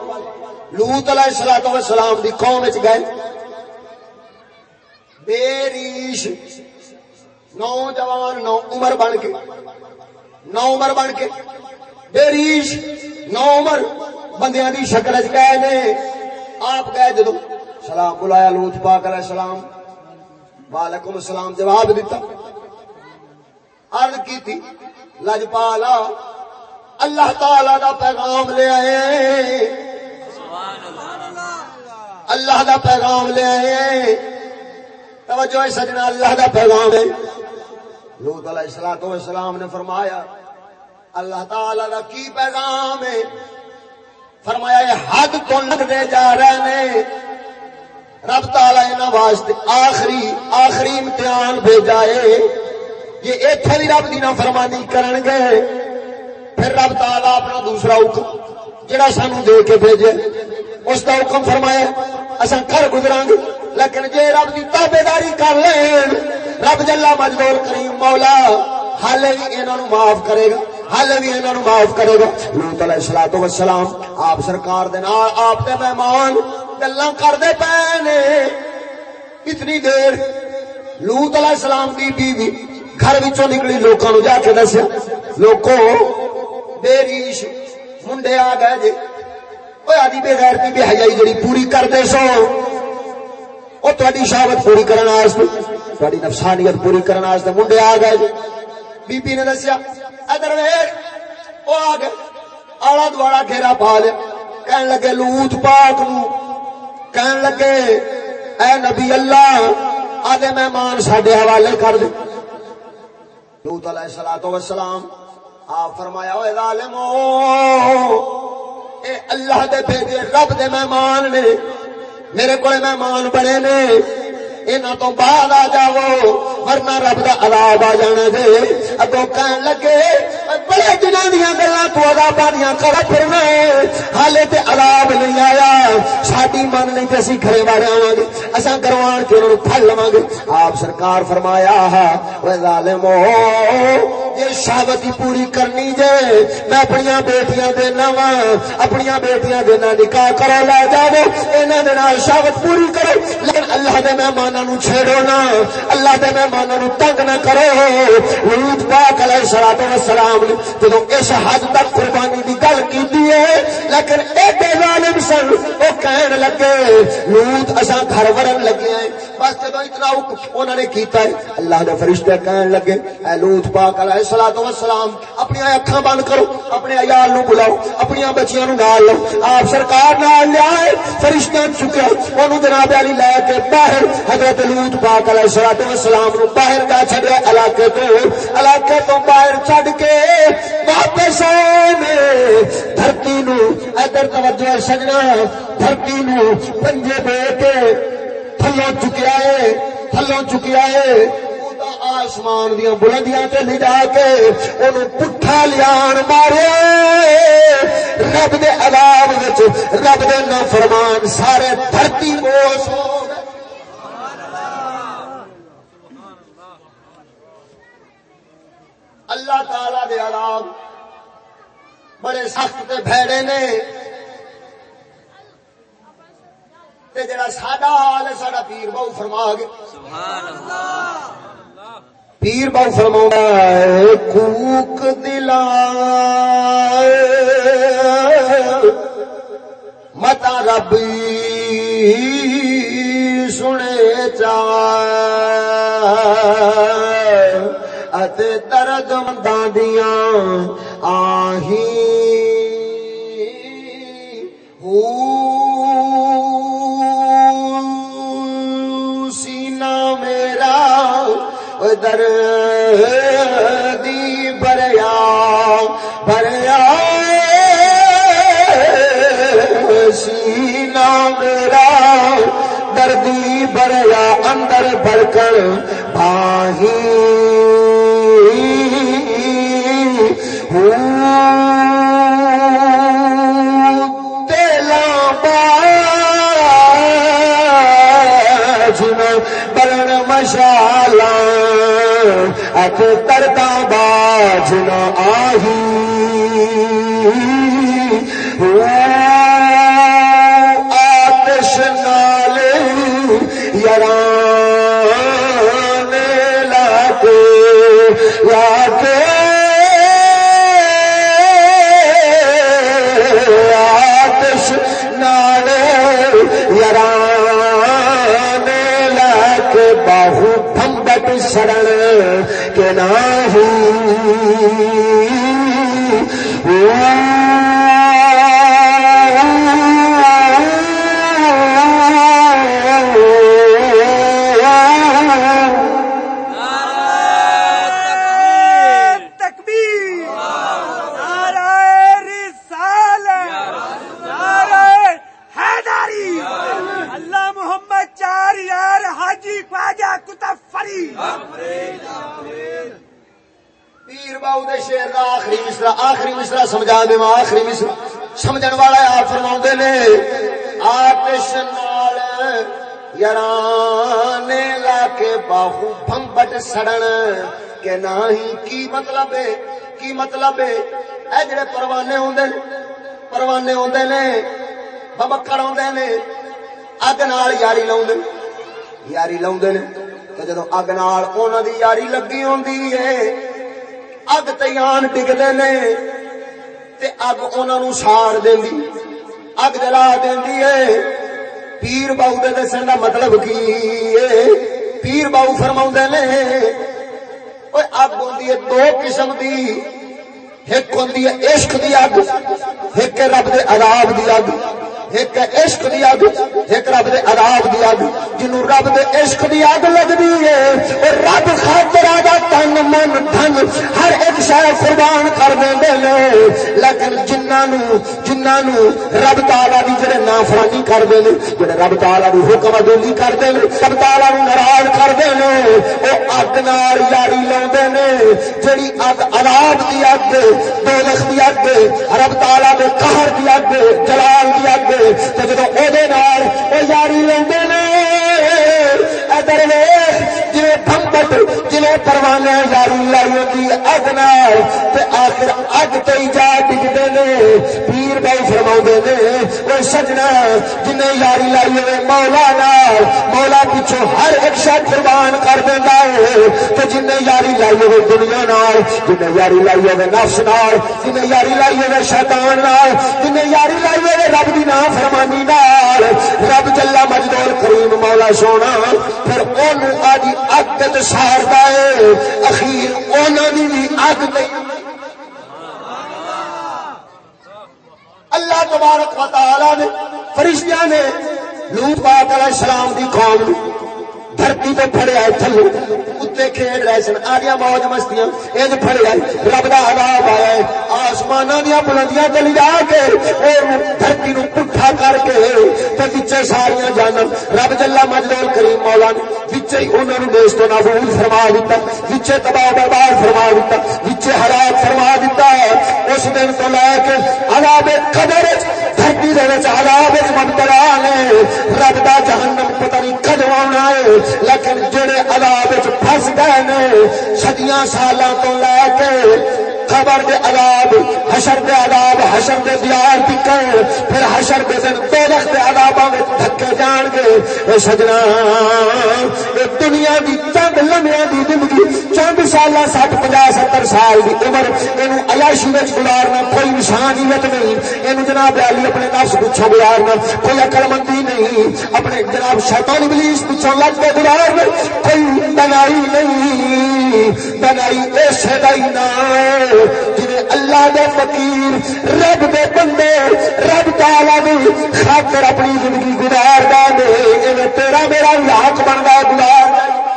لوت علیہ السلام دی قوم وچ گئے۔ بے ریش نوجوان، نو عمر بن کے۔ نو عمر بن کے۔ بیریش نو عمر۔ بندیاں دی شکل چ گئے نے آپ گئے جدو سلام، بلایا لوت پاک علیہ السلام۔ وعلیکم السلام، جواب دیتا۔ عرض کی تھی لجپالا، اللہ تعالی دا پیغام لے آئے۔ اللہ دا پیغام لے آئے۔ توجہ سجنا، اللہ دا پیغام ہے۔ لوت علیہ السلام والسلام نے فرمایا، اللہ تعالی دا کی پیغام ہے؟ فرمایا، یہ حد تو لگتے جا رہے ہیں۔ رب تعالی انہاں واسطے آخری آخری امتحان بھیجا ہے۔ یہ ایتھے بھی رب دی فرمانی کرن گے پھر رب تعالی اپنا دوسرا حکم، جڑا سانو دے کے بھیجے، اس کا حکم فرمایا اصا گھر گزرا گے لیکن جے رب کی تابے داری کر لین، رب جلا مجبور کریم مولا، حال بھی انہوں معاف کرے گا، حال بھی انہوں معاف کرے گا۔ لوت علیہ السلام وسلام آپ سرکار دے نال، آپ دے مہمان گلا کرتے پے نے۔ اتنی دیر لوت علیہ السلام دی بیوی گھر وچوں نکلی، لوکاں نو جا کے دسیا، لوکو بے منڈے آ گئے جی آدھی بے غیرتی بے حیائی جڑی پوری کرتے سو وہ تاری شہوت پوری کرنے تاری نفسانیت پوری کرنے منڈے آ گئے بی بی نے دسیا ادھر وہ آ گئے آڑا دوڑا گھیرا پا لیا کہن لگے لوت پاک نو کہن لگے اے نبی اللہ آدھے مہمان ساڈے حوالے کر دے لوت علیہ السلام والسلام آپ فرمایا ہوئے ظالمو اے اللہ دے بھیجے رب دے مہمان نے، میرے کو مہمان بڑے نے، انہاں تو بعد آ جاؤ، ورنہ رب دا عذاب آ جانا دے اگوں کہن لگے، بڑے دنوں دیاں گلاں تو عذاب دیاں کر پھرنا ہے۔ حالے تے عذاب نہیں آیا۔ ساڈی من نہیں تے اسی کھڑے مارے آواں گے۔ اساں کروان کے انہاں پھڑ لواں گے۔ آپ سرکار فرمایا او ظالمو یہ شہوت پوری کرنی جے۔ میں اپنی بیٹیاں دینا وا اپنی بیٹیاں دینا نکاح کرو لے جاؤ انہاں دے نال شہوت پوری کرو۔ لیکن اللہ دے مہمان مہمانوں چھیڑو نا اللہ دے مہمانوں تنگ نہ کرو۔ لوت پاک علیہ الصلوۃ والسلام نے جدوں اس حد تک قربانی دی گل کیتی ہے، لیکن ایڈے ظالم سن او کہن لگے، لوت اساں گھر ورن لگے ہیں۔ بس جدوں اتنا انہوں نے کیتا ہے، اللہ دے فرشتے کہن لگے، اے لوت پاک علیہ الصلوۃ والسلام، اپنی اکھاں بند کرو، اپنے عیال نو بلاؤ، اپنی بچیاں نو نال لو۔ آپ سرکار نال لے آئے فرشتے چکے اونوں جناب علی لے کے باہر، حضرت حضرت لوت پاک علیہ الصلوۃ والسلام نو باہر کا چھڈیا علاقے تو علاقے تو باہر چھڈ کے واپس آئے دھرتی نو ادھر توجہ سجنا، دھرتی نو پنجے دے کے تھلوں چکیا ہے، تھلوں چکیا ہے۔ آسمان دیا بلندیاں تے لے جا کے اونوں پٹھا لیان مارے۔ رب دے عذاب وچ، رب دے نافرمان سارے دھرتی کو سو اللہ تعالی دے عذاب بڑے سخت تے بھڑے نے۔ تے جڑا ساڈا حال ہے، ساڈا پیر بہو فرما گے۔ سبحان اللہ پیر بہو فرما ہے، کوک دلا متا ربی سنے چاہ درد دیا آہی۔ سینا در دی بریا بریا سینا میرا دردی بریا اندر بڑھ کر باہی ہوں مشالا اک ترتا باج نہ آہی۔ آتش نال یاران سڑن کے نہ مصرا سمجھا آخری مصرا سمجھن والا آپ فرما نے آتش نال یارانے لا کے باہو بھمبٹ سڑن۔ کہ نہ ہی کی مطلب ہے، کی مطلب ہے۔ اے جڑے پروانے ہوندے پروانے ہوندے نے ببکڑ ہوندے نے، اگ نال یاری لاوندے یاری لاوندے نے تے جدوں اگ نال انہاں دی یاری لگی ہوندی ہے، اگ تیان ڈگدے نے۔ تے اگ انہاں نو ساڑ دیندی اگ جلا دیندی ہے پیر باؤ دے دسن دا مطلب کی ہے پیر باؤ فرماوندے نے اوے اگ ہوندی ہے دو قسم دی۔ ایک ہوندی ہے عشق دی اگ ایک رب دے عذاب دی اگ۔ ایک عشق دی اگ، ایک رب دے عذاب دی اگ، جنوں رب دے عشق دی اگ لگدی ہے، او رب خاطر آدا تن من دھن ہر ایک شے قربان کر دیندے نے لیکن جنہاں نو جنہاں نو رب تعالی دی جڑے نافرمانی کردے نے، جڑے رب تعالی دی حکم ادولی کردے نے، رب تعالی نو ناراض کردے نے، او اگ نال یاری لاوندے نے۔ جڑی اگ عذاب دی اگ دوزخ دی اگ، رب تعالی دے قہر دی اگ، جلال دی اگ تو جب وہ یاری لے ادھر جی بمبٹ جی پروانے یاری لائی ہوتی اگ نال آخر اگ تی جا ڈگتے نے، پیر بائی فرما نے، وہ سجنا جن یاری لائی ہوئے مولا نال، مولا پچھو ہر ایک شخص قربان کر دینا ہے تو جن یاری لائی ہوئے دنیا نال جن یاری لائی ہوئے نفس نال جن یاری لائی ہوئے شیطان نال جن یاری لائی ہوئے رب دی نام فرمانی نال، رب جلا مجدور کریم مولا سونا، پھر اونوں آدی اگ سارتا ہے۔ اخیر انہوں نے بھی اگ اللہ تبارک و تعالی نے فرشتیاں نے لوٹ پاک علیہ السلام دی قوم دھرتی پہ پھڑیا تھلو کتے کھیل رہے سن آدیا موج مستیاں یہ پڑے رب دا عذاب آیا ہے۔ آسمان دیا بلندیاں چلی جا کے دھرتی نو پٹھا کر کے، تے بچے ساریاں رب جلا مجدول کریم مولا نے بچے ہی دیش تو نابود فرما دیتا بچے تباہ برباد فرما دیتا ہلاک فرما دیتا اس دن تو لے کے عذاب دھرتی دے وچ مبتلا نے. رب کا جہنم پتہ نہیں کدو آنا ہے. لیکن جڑے عذاب پھس گئے نے سدیاں سالاں تو لے کے خبر دے عذاب، حشر دے عذاب، حشر دے دیار تکر پھر حشر دے دن دوزخ دے عذاباں وچ دھکے جان گے۔ اے سجنا، اے دنیا دی چند لمحے دی زندگی، چند سالاں 60 50 70 سال دی عمر، اینو عیاشی وچ گزارنا کوئی نشانیت نہیں۔ اینو جناب علی اپنے نفس پیچھے گزارنا کوئی عقل مندی نہیں۔ اپنے جناب شیطان ابلیس پیچھے لگ کے گزارنا کوئی بنائی نہیں۔ بنائی ایسے دا ہی نام جی اللہ دے فقیر، رب دے بندے، رب تعالی دی خاطر اپنی زندگی گزار دے تیرا میرا لاک بنتا گزار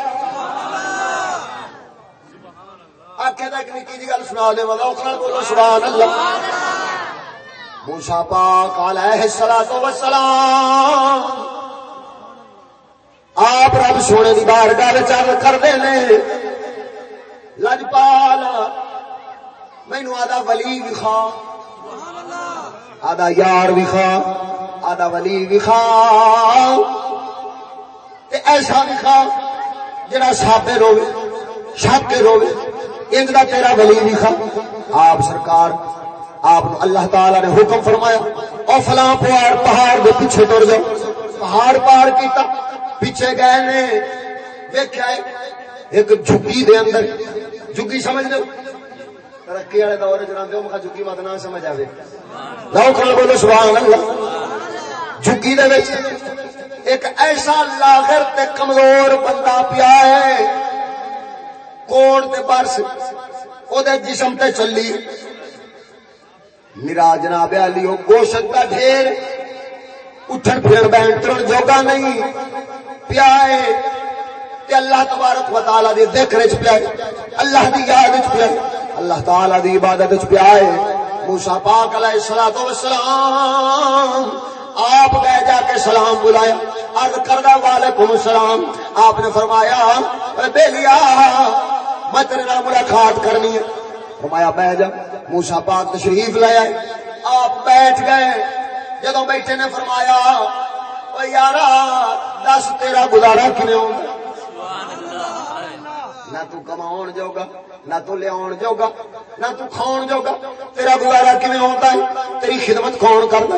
موسا پاک علیہ الصلوۃ والسلام۔ آپ رب سونے کی بارگاہ چل کرتے ہیں لجپال مینو آدھا ولی وکھا آدھا یار وکھا آدھا ولی وکھا ایسا وکھا جڑا سابے روے شاکے روے انج دا تیرا ولی وکھا آپ سرکار، آپ اللہ تعالی نے حکم فرمایا، او فلاں پہاڑ پہاڑ دے پیچھے ٹر جاؤ۔ پہاڑ پار کیتا، پیچھے گئے نے۔ دیکھا ایک جھگی دے اندر۔ جھگی سمجھ لو ترقی والے دور چلاتے ہو جھگی مت نہ سمجھ آئے لو کھل بولو، سبحان اللہ۔ جھگی دے وچ ایک ایسا لاغر تے کمزور بندہ پیا ہے۔ کون تے برس، او دے جسم تے چلی۔ میرا جناب علی، او گوشت دا ڈھیر۔ اٹھن پھر بیٹھن جوگا نہیں۔ پیا ہے۔ تے اللہ تبارک و تعالی دی ذکر وچ پیا اللہ دی یاد وچ پیا اللہ تعالی دی عبادت وچ پیا ہے۔ موسی پاک علیہ الصلوۃ والسلام آپ گئے جا کے سلام بلایا۔ عرض کردا وعلیکم السلام۔ آپ نے فرمایا بے لیا میں تیرے نال ملاقات کرنی ہے۔ فرمایا، بہ جا۔ موسا پاک تشریف لے آئے۔ آپ بیٹھ گئے۔ جدو بیٹھے نے فرمایا یار دس تیرا گزارا کھنے نہ تو کما جوگا نہ تو لیا جوگا نہ تو کھاؤ جوگا تیرا گزارا کھے ہوتا ہے؟ تیری خدمت کون کرتا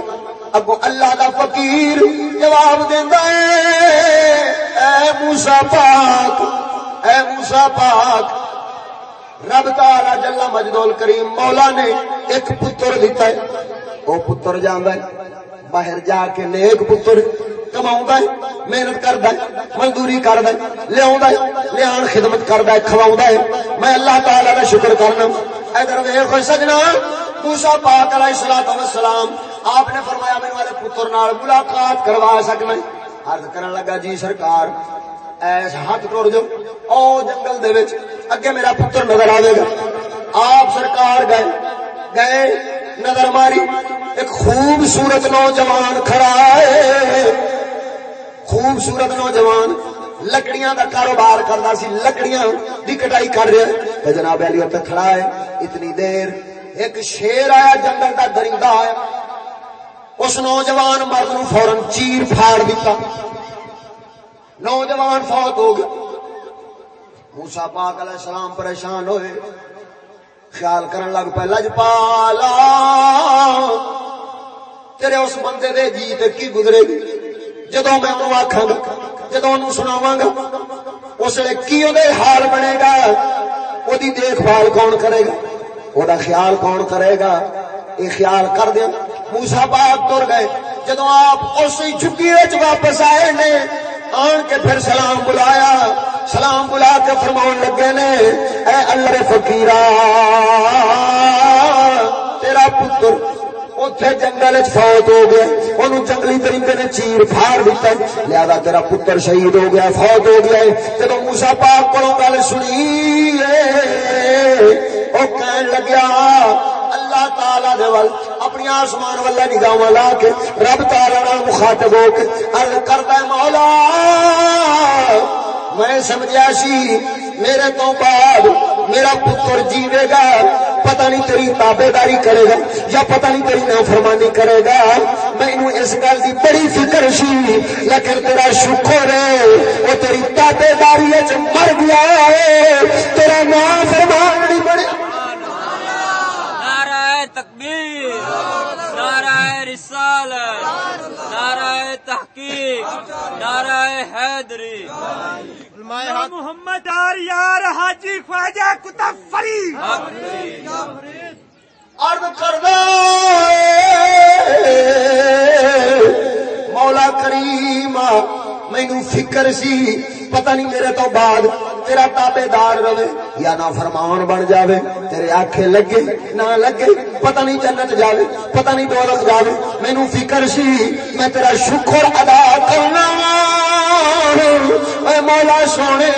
اگو اللہ دا فقیر جواب دینا ہے، اے موسا پاک، اے موسا پاک۔ رب تالا جلا مجدول کریم مولا نے ایک پتر دیتا ہے، وہ پتر جانا ہے، باہر جا کے نیک پتر کما محنت کرد مزدوری کرد لیا لیا خدمت کرد کھوا میں اللہ تعالی کا شکر کرنا۔ ادھر ویخ سجنا موسا پاک علیہ السلام وسلام آپ نے فرمایا میرے والے پتر نال ملاقات کروا سکنا ارد کرن لگا جی سرکار، ایس ہاتھ ٹوڑ جو۔ او جنگل دے وچ اگے میرا پتر نظر آئے گا۔ آپ سرکار گئے گئے، نظر ماری۔ ایک خوبصورت نوجوان کھڑا ہے۔ خوبصورت نوجوان لکڑیاں دا کاروبار کرتا سی، لکڑیاں دی کٹائی کر رہا ہے جناب علی اتنے کھڑا ہے، اتنی دیر ایک شیر آیا جنگل دا درندہ آیا اس نوجوان مرد نو فورن چیر پھاڑ دیتا نوجوان فوت ہو گیا۔ موسا پاک علیہ السلام پریشان ہوئے۔ خیال کرن لگ پہ لج پالا، تیرے اس بندے دے جی کی گزرے گی؟ جدو میں انہوں آخا گا جدو انہوں سناواں گا اس لیے کی دے حال بنے گا وہ دیکھ بھال کون کرے گا وہ خیال کون کرے گا یہ خیال کر دیا موسا پاک تر گئے جدو آپ اس جھکی واپس آئے نے آن کے پھر سلام بلایا سلام بلا کے فرمان لگے نے اے اللہ فقیرہ تیرا پتر اتنے جنگل فوت ہو گیا۔ انہوں جنگلی طریقے نے چیر پھاڑ دیتا لہذا تیرا پتر شہید ہو گیا، فوت ہو گیا جب موسا پاک کو گل سنی وہ کہن لگیا، اللہ تعالی دے ول اپنی آسمان والا نگاہ لا کے رب تعالی نال مخاطب ہو کے عرض کرتا ہے، مولا، میں سمجھا سی، میرے تو بعد میرا پتر جیوے گا۔ پتہ نہیں تیری تابے داری کرے گا یا پتہ نہیں تیری نافرمانی کرے گا۔ میں اس گل کی بڑی فکر سی، لیکن تیرا شکر ہے، وہ تیری تابے داری مر گیا ہے۔ تیرا نافرمان نہیں بڑے تکبیر، نعرہ رسالت، نعرہ تحقیق، نعرہ حیدری۔ محمد آر یار حاجی خواجہ کتب فری عرض کر دو مولا کریم مینو فکر سی پتہ نہیں میرے تو بعد تیرا تابے دار رہے یا نہ فرمان بن جاوے تیرے آنکھیں لگے نہ لگے پتہ نہیں جنت جاوے پتہ نہیں دولت جاوے۔ مینو فکر سی میں تیرا شکر ادا کرنا اے مولا سونے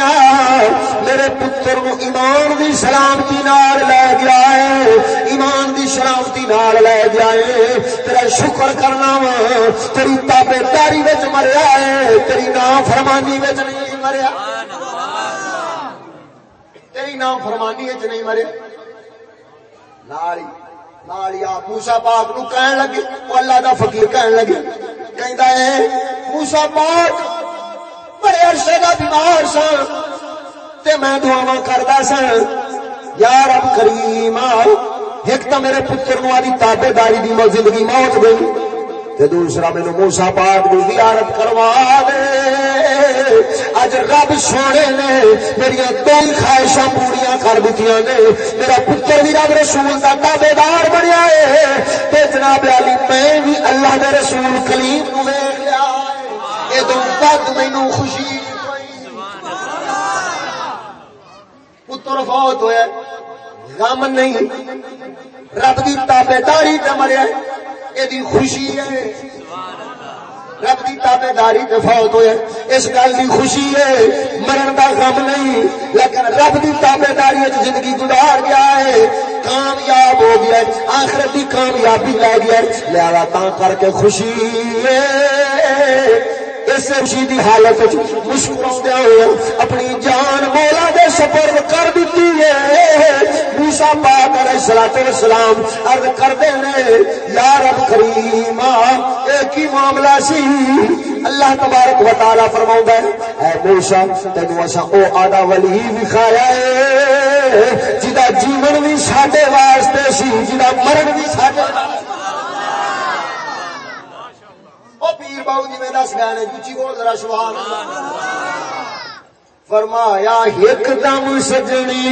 میرے پتر نو ایمان دی سلامتی نال لے گیا ہے ایمان دی سلامتی نال لے گیا ہے تیرا شکر کرنا وا، تیری تابے داری وچ مریا ہے تیری نام فرمانی وچ نہیں مریا۔ تیری نام فرمانی وچ نہیں مریا۔ نال موسا پاک نو کہن لگے اللہ دا فقیر کہن لگے، کہندا ہے موسا پاک بڑے عرصے کا بیمار سن تے میں دعا کردا سن۔ یا رب کریم ایک تو میرے پتر نو آدھی تابے داری دی زندگی موت گئی۔ تے دوسرا مینو موسا پاک دی زیارت کروا دے۔ اج رب سونے نے میری دو خواہشاں پوریا کر دیتی نے۔ میرا پتر بھی رب رسول کا تابے دار بنیا ہے۔ تے جناب علی، میں بھی اللہ دے رسول کلیم نو لیا مینو خوشی پتر فوت ہوا غم نہیں، رب کی تابے داری پہ مریا یہ خوشی ہے۔ رب کی تابے داری پہ فوت ہوئے، اس گل کی خوشی ہے، مرن کا غم نہیں، لیکن رب کی تابے داری زندگی گزار گیا ہے۔ کامیاب ہو گیا آخر کی کامیابی لے گیا لیا تا کر کے خوشی ہے۔ اس خوشی حالت مسکرا ہوا اپنی جان مولا دے سپرد کر دیتی ہے۔ موسا پاک علیہ الصلوۃ والسلام عرض کردے نے یا رب کریم ایک ہی معاملہ سی؟ اللہ تبارک و تعالی فرماوندا ہے، اے موسی تینو اسا او آدا ولی وکھایا ہے جدا جیون بھی ساڈے واسطے سی جدا مرن بھی ساڈے او پیر باو جی میں دس گئے نے جی بول ذرا سبحان فرمایا، ایک دم سجنی،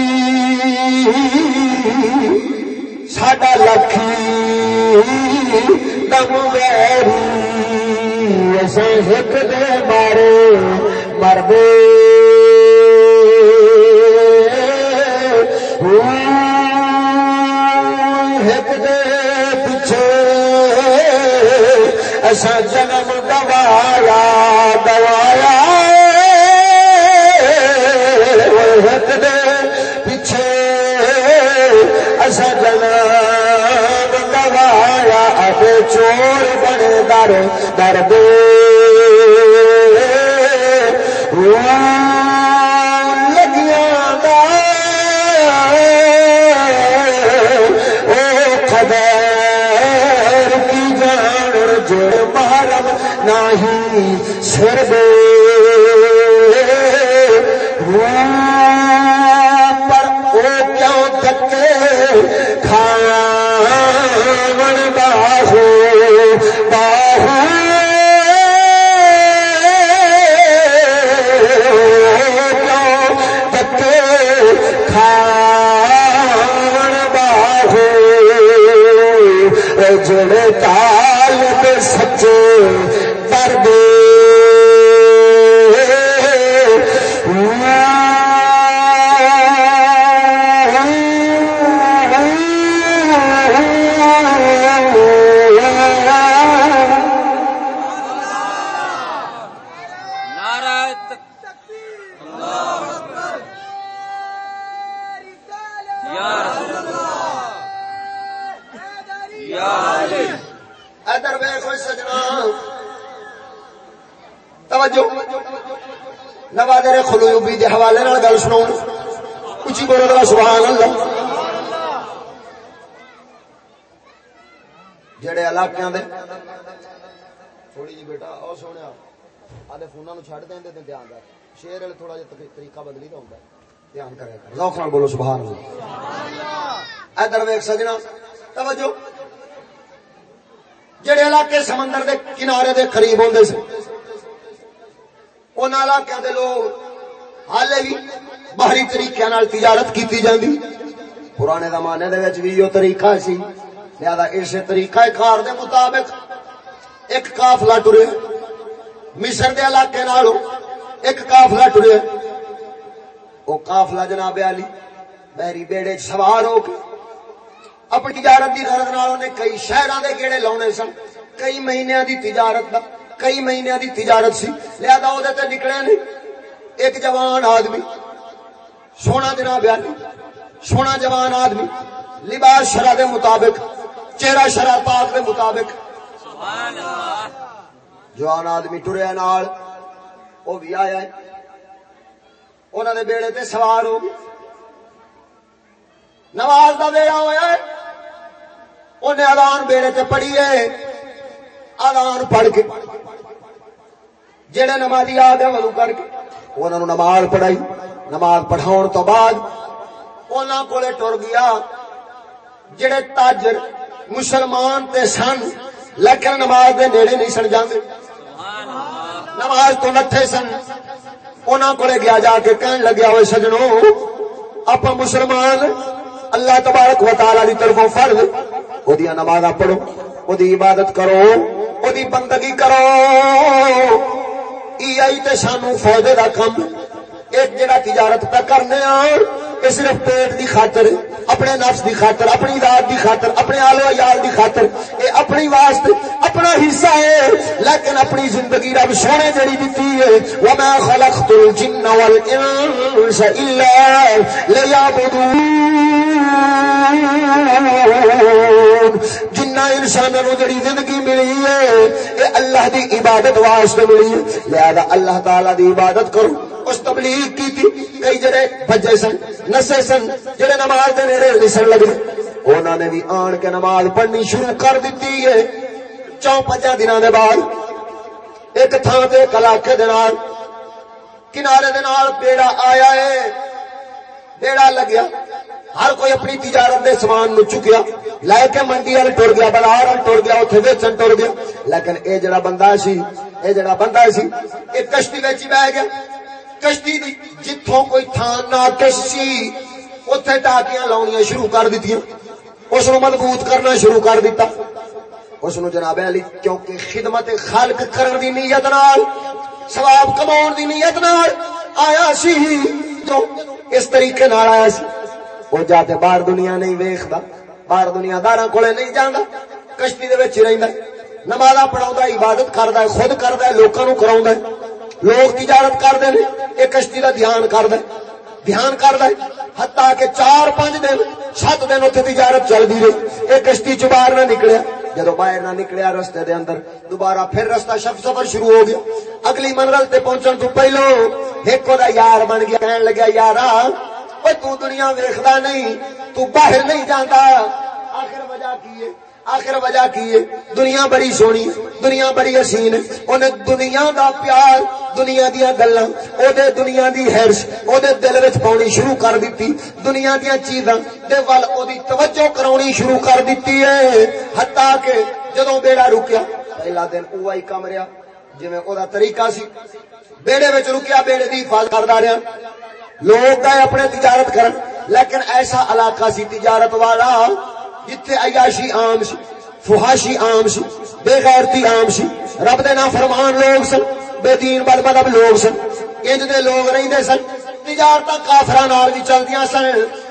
ساڈا لکھی دم ویری اسے ایک دے مارے مربے۔ ایسا جنم دوایا دوایا دے پیچھے ایسا جنم دوایا اب چور بنے در در دے۔ نہیں سر دے پر او کیوں دکے کھاون باہو باہو کیوں دکے کھاون باہو جڑے طالب سچے تھوڑا جہا طریقہ بدلی دا ہوندا ہے۔ دھیان کرے ذوق نال بولو، سبحان اللہ۔ ادھر ویکھ سجنا۔ توجہ۔ جڑے علاقے سمندر دے کنارے دے قریب ہوندے سے ان علاقے دے لوگ حالے بھی باہری طریقے نال تجارت کیتی جاندی۔ پرانے زمانے دے وچ بھی یہ طریقہ سی۔ لہذا اس طریقہ کار دے مطابق ایک قافلہ ٹرے، مصر دے علاقے نالو ایک قافلہ ٹرے۔ وہ قافلہ جناب علی بحری بیڑے سوار ہو کے اپنی تجارت دی غرض نال کئی شہراں دے گیڑے لاونے سن۔ کئی مہینیاں دی تجارت دا کئی مہینیاں دی تجارت سی۔ لہذا او تے نکلے نے۔ ایک جوان آدمی سونا جناب علی سونا جوان آدمی لباس شرع دے مطابق چہرہ شرع پاک دے مطابق۔ سبحان اللہ۔ جوان آدمی ٹریا نال وہ بھی آیا ہے۔ انہوں نے بیڑے تے سوار ہو گئے۔ نماز دا بیڑا ہوا ہے۔ انہیں ادان بیڑے تے پڑھی ہے۔ ادان پڑھ کے جڑے نمازی آ گئے ولو کر کے انہوں نے نماز پڑھائی۔ نماز پڑھاؤن تو بعد انہوں کو ٹر گیا۔ جڑے تاجر مسلمان تے سن لیکن نماز دے نیڑے نہیں سن جاندے۔ نماز تو نٹھے سن۔ انہوں کو گیا جا کے کہن لگیا ہوئے سجنوں آپ مسلمان، اللہ تبارک و تعالی دی طرفوں فرض او نماز پڑھو او عبادت کرو او بندگی کرو۔ ای آئی تے سانو فائدے دا کم، ایک جڑا تجارت پہ کرنے آن یہ صرف پیٹ دی خاطر، اپنے نفس دی خاطر، اپنی ذات دی خاطر، اپنے آلو یار دی خاطر یہ اپنی واسطے اپنا حصہ ہے۔ لیکن اپنی زندگی رب سونے جڑی دیتی ہے، وما خلقت الجن والانس الا ليعبدون۔ جنہ انسانوں جڑی زندگی ملی ہے، اے اللہ دی عبادت واسطے ملی ہے۔ لہذا اللہ تعالی دی عبادت کرو۔ اس تبلیغ کی تھی۔ کئی جڑے بجے سن، نسے سن، جڑے نماز دے نیڑے نسن لگے۔ انہوں نے بھی آن کے نماز پڑھنی شروع کر دیتی ہے۔ چون پنجا دنوں دے بعد، ایک تھان تے ایک علاقے دے نال، کنارے دے نال بیڑا آیا ہے۔ بیڑا لگیا۔ ہر کوئی اپنی تجارت دے سامان نو چکیا۔ لے کے منڈی وال ٹر گیا بلار وال ٹر گیا اتنے ویچن ٹر گیا۔ لیکن اے جڑا بندہ سی، اے جڑا بندہ سی، اے کشتی وچ ہی بہ گیا۔ کشتی دی جتھوں کوئی تھان نہ کش سی اوتھے ٹاکیاں لاونیاں شروع کر دتیاں۔ اس نو مضبوط کرنا شروع کر دیتا اس نو جناب علی، کیونکہ خدمت خالق کرن دی نیت نال، ثواب کماون دی نیت نال آیا سی۔ جو اس طریقے نال آیا سی۔ وہ جا جاتے باہر دنیا نہیں ویکھدا، باہر دنیا داراں کولے نہیں جاندا۔ کشتی دے وچ رہندا نماز پڑھاوندا عبادت کردا ہے، خود کردا ہے، لوکاں نو کراوندا ہے۔ لوگ تجارت کردے نے اے کشتی دا دھیان کردا ہے۔ دھیان کردا ہے، حتیٰ کہ چار پانچ دن، سات دن اتنے تجارت چلتی رہی۔ اے کشتی چ باہر نہ نکلیا۔ جدو باہر نہ نکلیا رستے دے اندر، دوبارہ پھر رستہ شف سفر شروع ہو گیا۔ اگلی منزل تے پہنچن تو پہلو ایک دا یار بن گیا، کہن لگا یارا اوے تو دنیا ویکھدا نہیں، تو باہر نہیں جاندا۔ آخر وجہ کی ہے؟ آخر وجہ کی ہے؟ دنیا بڑی سونی، دنیا بڑی حسین انہیں دنیا دا پیار، دنیا دیا گلاں او دے دنیا دی ہرش او دے دل وچ پاونی شروع کر دتی۔ دنیا دیا چیزاں دے ول او دی توجہ کرانی شروع کر دتی ہے۔ حتا کہ جدوں بیڑا رکیا، پہلا دن او ہی کم رہیا، جویں او دا طریقہ سی۔ بیڑے وچ رکیا، بیڑے دی حفاظت کردا رہیا۔ لوگ گئے اپنے تجارت کرن، لیکن ایسا علاقہ سی تجارت والا جتھے عیاشی عام سی، فحاشی عام سی، بے غیرتی عام سی۔ رب دے نا فرمان لوگ سن، بے دین بل مذہب لوگ سن۔ انج دے لوگ رہندے سن تجارتاں کافراں نال بھی چلدیاں سن۔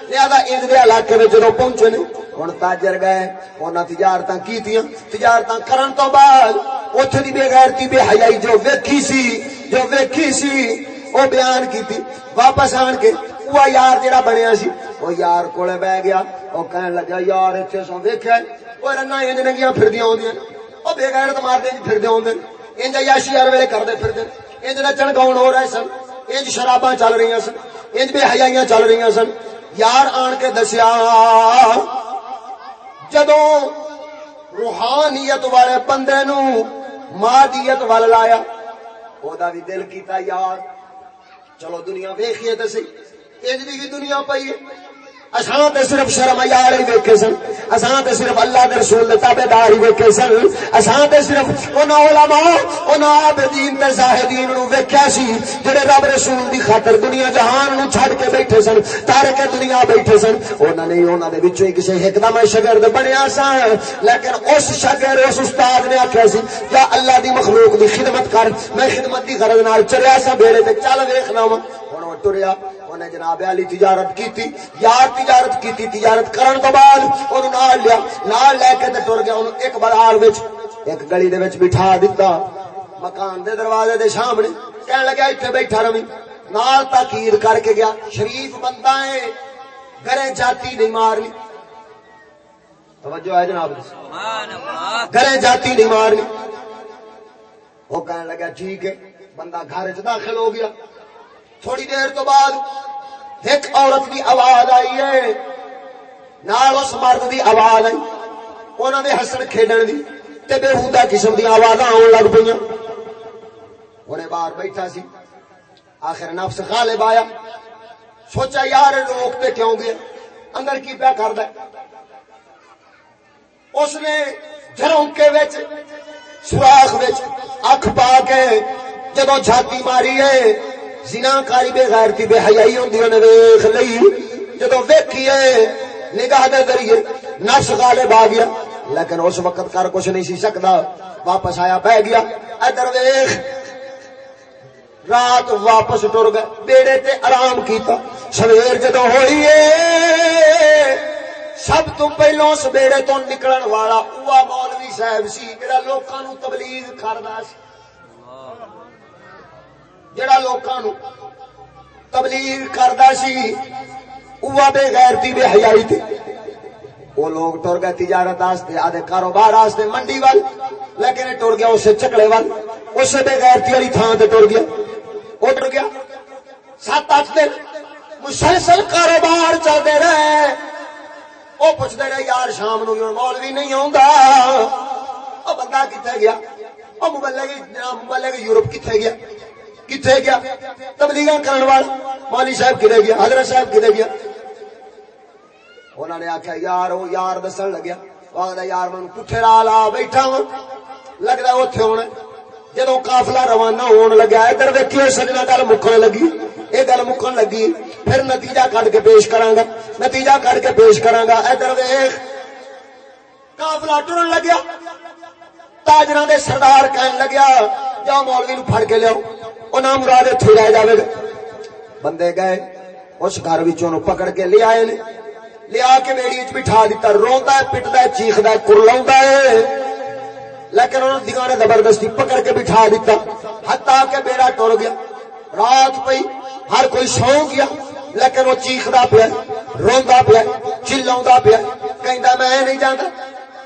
لہذا انج دے علاقے وچ جدوں پہنچے نے، ہن تاجر گئے انہاں تجارتاں کیتیاں۔ تجارتاں کرن تو بعد اوتھے دی بے غیرتی، بے حیائی جو ویکھی سی، جو ویکھی سی، او بیان کیتی۔ واپس آن کے وہ یار جڑا بنیا سی وہ یار کولے بہ گیا او کہن لگا، یار ایتھے سو ویکھیا او رنا انج ننگیاں پھردیاں ہوندیاں او بے غیرت ماردے جی پھردے ہوندے انج عیاشی ہر ویلے کردے پھردے انج نچن گاؤن ہو رہے سن، انج شراباں چل رہی سن، انج بے حیائیاں چل رہی سن۔ یار آن کے دسیا، جدوں روحانیت والے بندے نو مادیت وال لایا او دا بھی دل کیتا، یار چلو دنیا ویکھیے تے صحیح انج دی بھی دنیا پئی اساں تے صرف شرم یار ہی ویکھے سن۔ اساں تے صرف اللہ دے رسول دے تابعدار ہی ویکھے سن۔ اساں تے صرف انہاں علماء، انہاں عابدین تے زاہدین نو ویکھیا سی، جڑے رب رسول دی خاطر دنیا جہان نو چھڈ کے بیٹھے سن تارے کے دنیا بیٹھے سن۔ انہاں نے انہاں دے وچوں کسے ایک دم شاگرد بنیا سن لیکن اس شاگرد، اس استاد نے آکھیا سی کیا اللہ دی مخلوق دی خدمت کر، میں خدمت دی غرض نال چلیا سا، بیڑے تے چل ویکھنا وا۔ ہن ٹریا انہیں جناب علی تجارت کیتی، یار تجارت کیتی، تجارت کرن تو بعد اونوں نال لیا، نال لے کے تے ٹر گیا اونوں ایک بازار وچ، ایک گلی دے وچ بٹھا دتا۔ مکان دے دروازے دے سامنے کہن لگا ایتھے بیٹھا رہی نال تاکید کر کے گیا، شریف بندہ ہے گھرے جاتی نہیں مارنی. توجہ ہے جناب گھرے جاتی نہیں مارنی۔ وہ کہنے لگا ٹھیک ہے، بندہ گھر چ داخل ہو گیا تھوڑی دیر تو بعد ایک عورت کی آواز آئی ہے۔ نال اس مرد دی آواز آئی۔ انہوں نے ہسن کھیڈن دی تے بےحودہ قسم دی آواز آن لگ پئی انہیں باہر بیٹھا سی۔ آخر نفس غالب آیا۔ سوچا یار روک تے کیوں گیا اندر کی پیا کردا اس نے جھرونکے وچ، سوراخ وچ اکھ پا کے جدوں چھاتی ماری ہے زنا کاری بے غیرتی، بے حیائی ہوندی نے ویکھ لئی۔ جدوں ویکھی ہے نگاہ دے ذریعے نفس غالب آ گیا۔ لیکن اس وقت کر کچھ نہیں سی سکدا واپس آیا بہ گیا۔ ادھر ویکھ۔ رات واپس ٹر گئے، بیڑے تے آرام کیتا۔ سویر جدو ہوئی ہے سب تو پہلو اس بیڑے تو نکلن والا، اوہ مولوی صاحب سی، جڑا لوکاں نو تبلیغ کردا سی۔ جڑا لوکاں نو تبلیغ کردا سی، اوہ بے غیرتی، بے حیائی تے۔ وہ لوگ ٹر گئے، تجارت واسطے، آدھے کاروبار واسطے، منڈی وال، لیکن یہ ٹر گیا اسے چکڑے وال۔ اسے بے غیرتی والی تھان تے ٹر گیا۔ وہ ٹر گیا۔ سات اٹھ دن مسلسل کاروبار چلتے رہے۔ وہ پوچھتے رہے، یار، شام نو مولوی نہیں آ بندہ کتنے گیا؟ وہ مبلے مبلے یورپ کتنے گیا؟ کتنے گیا؟ تبلیغ کرنے والا مالی صاحب کدے گیا؟ حضرت صاحب کدے گیا؟ انہوں نے آخیا یار وہ یار دسن لگیا۔ آخر یار من پٹھے لا لا بیٹھا وا لگتا اتنے ہونا۔ جدو کافلا روانہ ہون لگا، ادھر ویکھیے سجنا گل مکن لگی۔ یہ گل مکن لگی، پھر نتیجہ کٹ کے پیش کرا گا نتیجہ کٹ کے پیش کرا گا ادھر ویخ کافلا ٹرن لگیا۔ تاجر دے سردار کہن لگیا جا مولوی نو پھڑ کے لیاؤ۔ وہ نام مراد اتو رہ جائے گا بندے گئے اس گھر وچوں پکڑ کے لے آئے نے لیا کے میری بٹھا دیتا روندا ہے پٹدا ہے چیخدا ہے کرلاوندا ہے لیکن انہوں دیگاں نے زبردستی پکڑ کے بٹھا دیتا حتا کہ بیڑا ٹر گیا رات پئی ہر کوئی سو گیا لیکن وہ چیخدا پیا روندا پیا چلاوندا پیا کہندا میں نہیں جاندا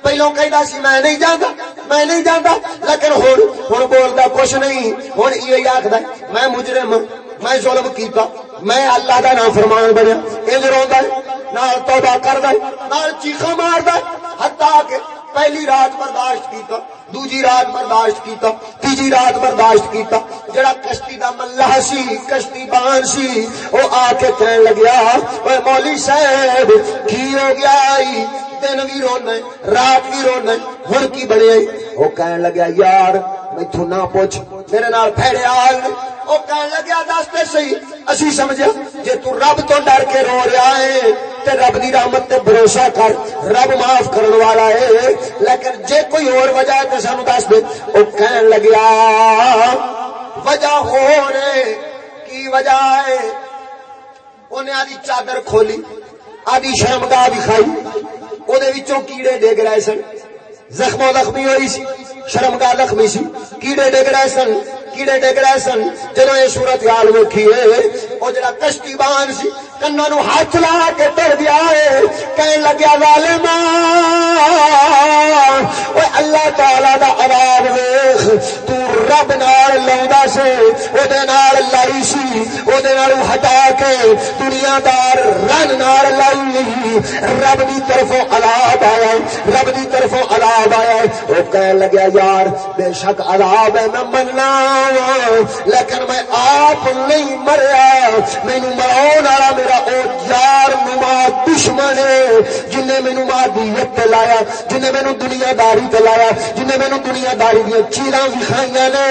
پہلو کہندا سی، میں نہیں جاندا، میں نہیں جاندا، لیکن ہن ہن بولدا کچھ نہیں۔ ہن یہ آکھدا میں مجرم ہاں، میں ظلم کیتا، میں اللہ دا نام فرمان بنیا۔ انج روندا ہے، نال توبہ کردا ہے، نال چیخا ماردا ہے حتا کہ پہلی رات برداشت کیتا، دوجی رات برداشت کیتا، تیجی رات برداشت کیتا۔ جڑا کشتی دا ملہ سی، کشتی بان سی، او آ کے کہن لگیا اوے مولی صاحب، کی ہو گیا دن بھی رونا رات بھی رونا ہن کی بنے او کہن لگیا، یار میتھو نہ پوچھ، میرے نال پھیڑے آل وہ کہن لگیا، دس تے صحیح۔ اسی سمجھا، جے تو رب تو ڈر کے رو رہا ہے، تے رب دی رحمت تے بھروسہ کر، رب معاف کرن والا ہے۔ لیکن جے کوئی اور وجہ ہے تے سانو دس دے۔ او کہن لگیا، وجہ ہو رے کی وجہ ہے؟ انہیں آدھی چادر کھولی، آدھی شرمگاہ دکھائی وہ کیڑے ڈگ رہے سن۔ زخموں زخمی ہوئی سی شرمگاہ زخمی سی کیڑے ڈگ رہے سن کیڑے ڈگ رہے سن؟ جدو یہ صورت حال ویکھی ہے وہ جڑا کشتی بان سی، کنا نو ہاتھ لا کے ٹر گیا ہے، کہن لگیا ظالم اوے اللہ تعالی دا عذاب ویکھ، تو رب نال لوندا سی او دے نال لائی سی او دے نال ہٹا کے دنیا دار رن نال لائی۔ رب دی طرفوں عذاب آیا، رب دی طرفوں عذاب آیا۔ او کہن لگیا، یار، بے شک عذاب ہے میں مننا۔ لیکن میں آپ نہیں مریا مینو مراؤ والا میرا او یار نما دشمن ہے جن مینو مادیت لایا جن مینو دنیا داری لایا جن مینو دنیا داری دیا چیرا وکھائی نے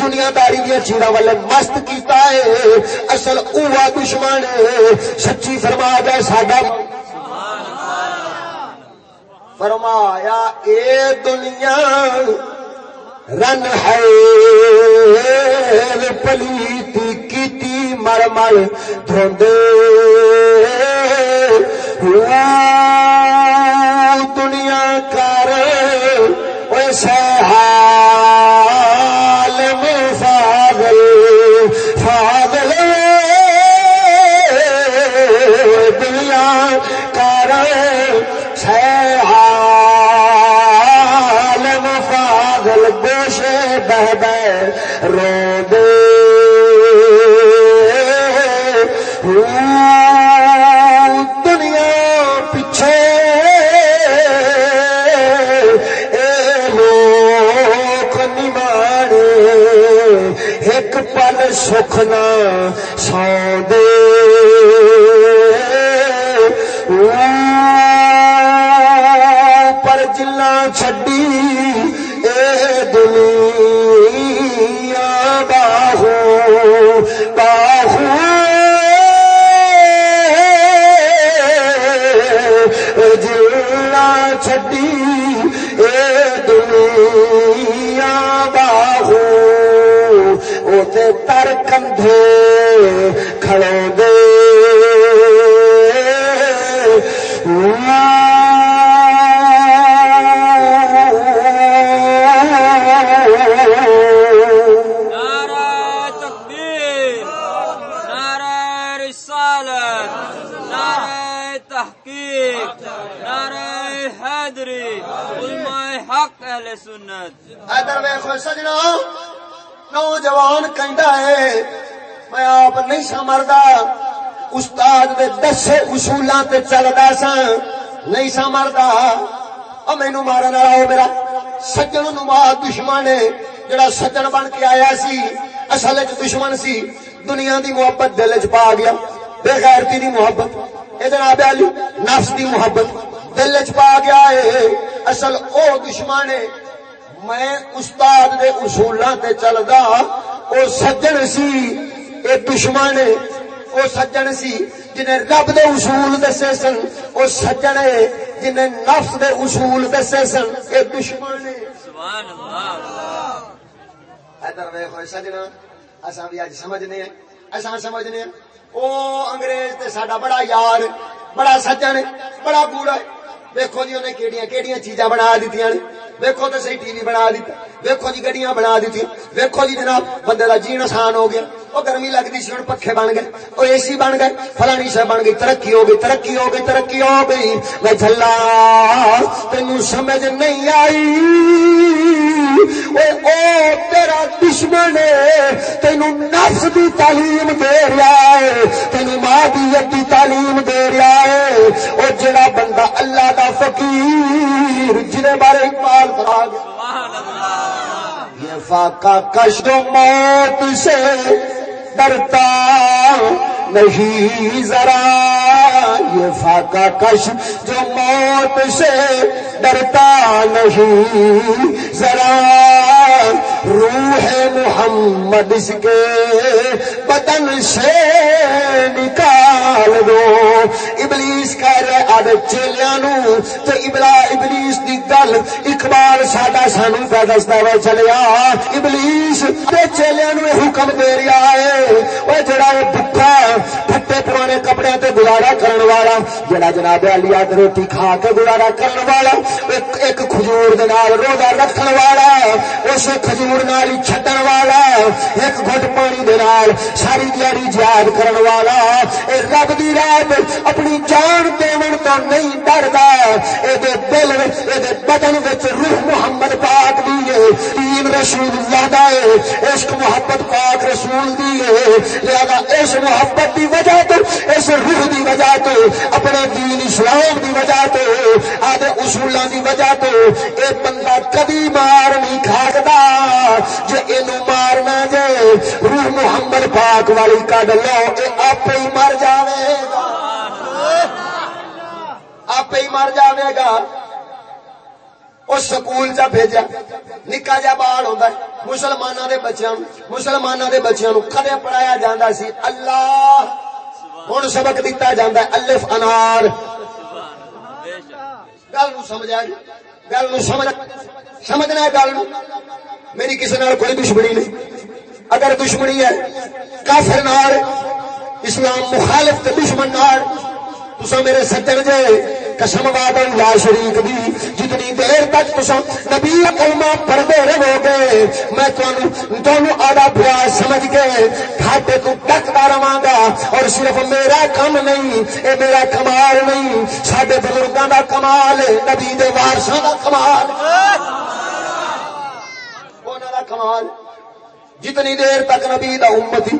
دنیا داری دیا چیرا والے مست کیتا ہے اصل اوہ دشمن ہے سچی فرما جائے ساڈا فرمایا اے دنیا رن ہے پلیتی کیتی مرمل مر دھوند سکھ نہ سو دے پر جلا چڈی اے دنیا باہو باہو جلا چڈی اے دنیا باہو اوتے تر کندھے کھڑو دے حیدری علماء حق اہل سنت۔ ادھر ویخو سجنا نوجوان کنڈا ہے، میں آپ نہیں سمردا استاد دے دسے اصولاں تے چلدا سا نہیں سمردا او مینوں مارن والا او میرا سجن نما دشمن ہے، جڑا سجن بن کے آیا سی، اصل وچ دشمن سی۔ دنیا دی محبت دل وچ پا گیا بے غیرتی دی محبت۔ اے جناب علی، نفس دی محبت دل وچ پا گیا ہے۔ اصل او دشمن ہے میں استاد دے اصولاں تے چلدا، او سجن سی، اے دشمن، او سجن سی، جنہیں رب دے اصول دسے سن، او سجن ہے، جنہیں نفس دے اصول دسے سن، اے دشمن ہے۔ سبحان اللہ۔ ادھر ویکھو سجنا اساں بھی اج سمجھنے ہیں، اساں سمجھنے ہیں۔ او انگریز تے ساڈا بڑا یار، بڑا سجن، بڑا بوڑا ہے ویکھو جی انہیں کیڑیاں کیڑیاں چیزاں بنا دتیاں نے۔ ویکھو تے صحیح ٹی وی بنا دیتا۔ ویکھو جی گڈیاں بنا دیتی۔ ویکھو جی جناب بندے دا جین آسان ہو گیا۔ او گرمی لگدی سی، ہن پکھے بن گئے۔ او اے سی بن گئے۔ فلانی شے بن گئی۔ ترقی ہو گئی، ترقی ہو گئی، ترقی ہو گئی۔ میں جھلا تینوں سمجھ نہیں آئی۔ اے او تیرا دشمن ہے۔ تینوں نفس دی تعلیم دے رہا ہے۔ تینوں مادیت دی تعلیم دے رہا ہے۔ او جڑا بندہ اللہ دا فقیر جنے بارے اقبال فرا گیا یہ فاقہ کشت موت سے ڈرتا نہیں ذرا یہ فاقہ کش جو موت سے ڈرتا نہیں ذرا روح محمد اس کے بدن سے نکال دو۔ ابلیس کہہ رہے آدھے چیلیاں نو تو ابلا ابلیس دی گل اقبال ساڈا سانو پہ دستا ہوا چلیا۔ ابلیس تے چیلیاں نو حکم دے رہا ہے۔ وہ جڑا وہ بھکا پھٹے پرانے کپڑے تے گزارا کرن والا، جڑا جناب علی آد روٹی کھا کے گزارا کرن والا، ایک ایک کھجور دے نال روزہ رکھن والا، اس کھجور نال ہی چھڈن والا، ایک گھٹ پانی دے نال ساری دیاری جہاد کرن والا۔ اے رب دی راہ اپنی جان دیون تو نہیں ڈردا۔ اے دے دل وچ اے دے بدن وچ روح محمد پاک دی ہے دین رسول اللہ دا ہے عشق محبت پاک رسول دی ہے لہذا اس محبت دی وجہ تو اس روح دی وجہ تو اپنے دین اسلام دی وجہ تو آدھے اصولاں دی وجہ تو اے بندہ کبھی مار نہیں کھاکدا جے اینو مارنا جے روح محمد پاک والی کڈ لو اے آپ ہی مر جاوے گا۔ آپ ہی مر جاوے گا۔ وہ سکول چا بھیجا۔ نکا جا بال ہوتا ہے۔ مسلمانوں کے بچوں مسلمانوں کے بچوں کدے پڑھایا جاتا سی؟ اللہ۔ ہوں سبق دیتا جاتا ہے، الف انار گل نو سمجھا جی گل نو سمجھ سمجھنا ہے گل نو میری کسی نال کوئی دشمنی نہیں۔ اگر دشمنی ہے، کافر نال اسلام مخالف تے دشمن نال تسا میرے سجن جے قسم وعدہ لا شریک دی۔ جتنی دیر تک تسا نبی کلمہ پڑھتے رہو گے میں تانوں تانوں آدھا بھرا سمجھ کے گھاٹے تو ڈکدا رواں گا۔ اور صرف میرا کم نہیں اے میرا کمال نہیں ساڈے بزرگاں دا کمال نبی دے وارثاں دا کمال۔ کمال۔ جتنی دیر تک نبی دا امتی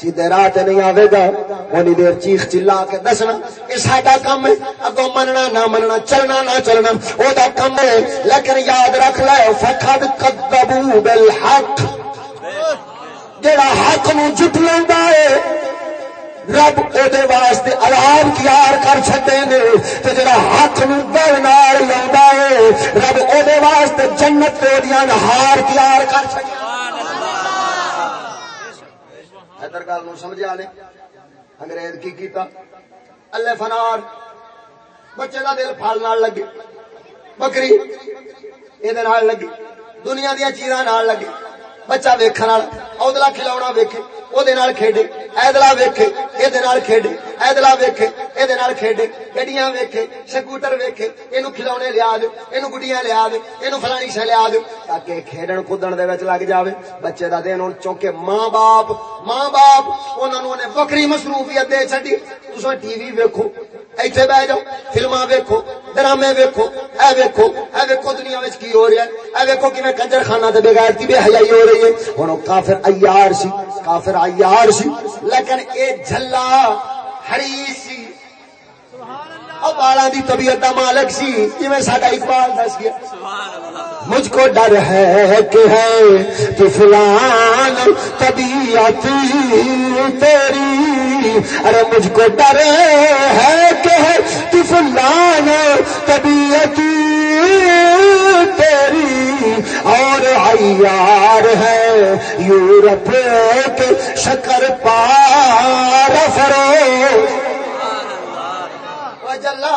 سیدھے راہ تے نہیں آوے گا۔ اونی دیر چیخ چلا کے دسنا یہ ساڈا کم ہے۔ اگوں مننا نہ مننا، چلنا نہ چلنا۔ او دا کم ہے۔ لیکن یاد رکھ لے، فقد کذبوا بالحق۔ جڑا حق نو جٹ لیندا ہے، رب او دے واسطے عذاب تیار کر چھڈے نے۔ تے جڑا حق نو گل نال لیندا ہے، رب او دے واسطے جنت تے دیاں ہار تیار کر چھڈے ادھر گل نو سمجھا لے انگریز کی کیتا۔ اللہ فنار، بچے کا دل پھل نال لگے، بکری یہ لگی دنیا دیا چیزاں نال بچہ ویکھن والا اودلا کھلاونا ویکھے او دے نال کھیڈے ایدلا ویکھے اے دے نال کھیڈے ایدلا ویکھے اے دے نال کھیڈے گڈیاں ویکھے سکوٹر ویکھے اینو کھلاونے لیا دے اینو گڈیاں لیا دے اینو فلانی شے لیا دے تاکہ کھیڈن کودن دے وچ لگ جاوے بچے دا دین ہن چونکہ ماں باپ ماں باپ انہاں نوں نے بکری مصروفیت دے چھڈی تساں ٹی وی ویکھو ایتھے بہ جاؤ، فلماں ویکھو، ڈرامے ویکھو، اے ویکھو اے ویکھو دنیا وچ کی ہو رہا ہے؟ اے ویکھو کیویں کنجر خانہ تے بغیرتی بے حیائی ہو رہی ہے؟ ہن کافر عیار سی، کافر عیار سی، لیکن اے جھلا ہری سی او بالاں دی طبیعت دا مالک سی جویں ساڈا اقبال دس گیا۔ مجھ کو ڈر ہے کہ ہے کہ فلان طبیعت تیری۔ ارے مجھ کو ڈر ہے کہ ہے کہ فلان طبیعت تیری۔ اور عیار ہے یورپ کے شکر پار فرو۔ جلا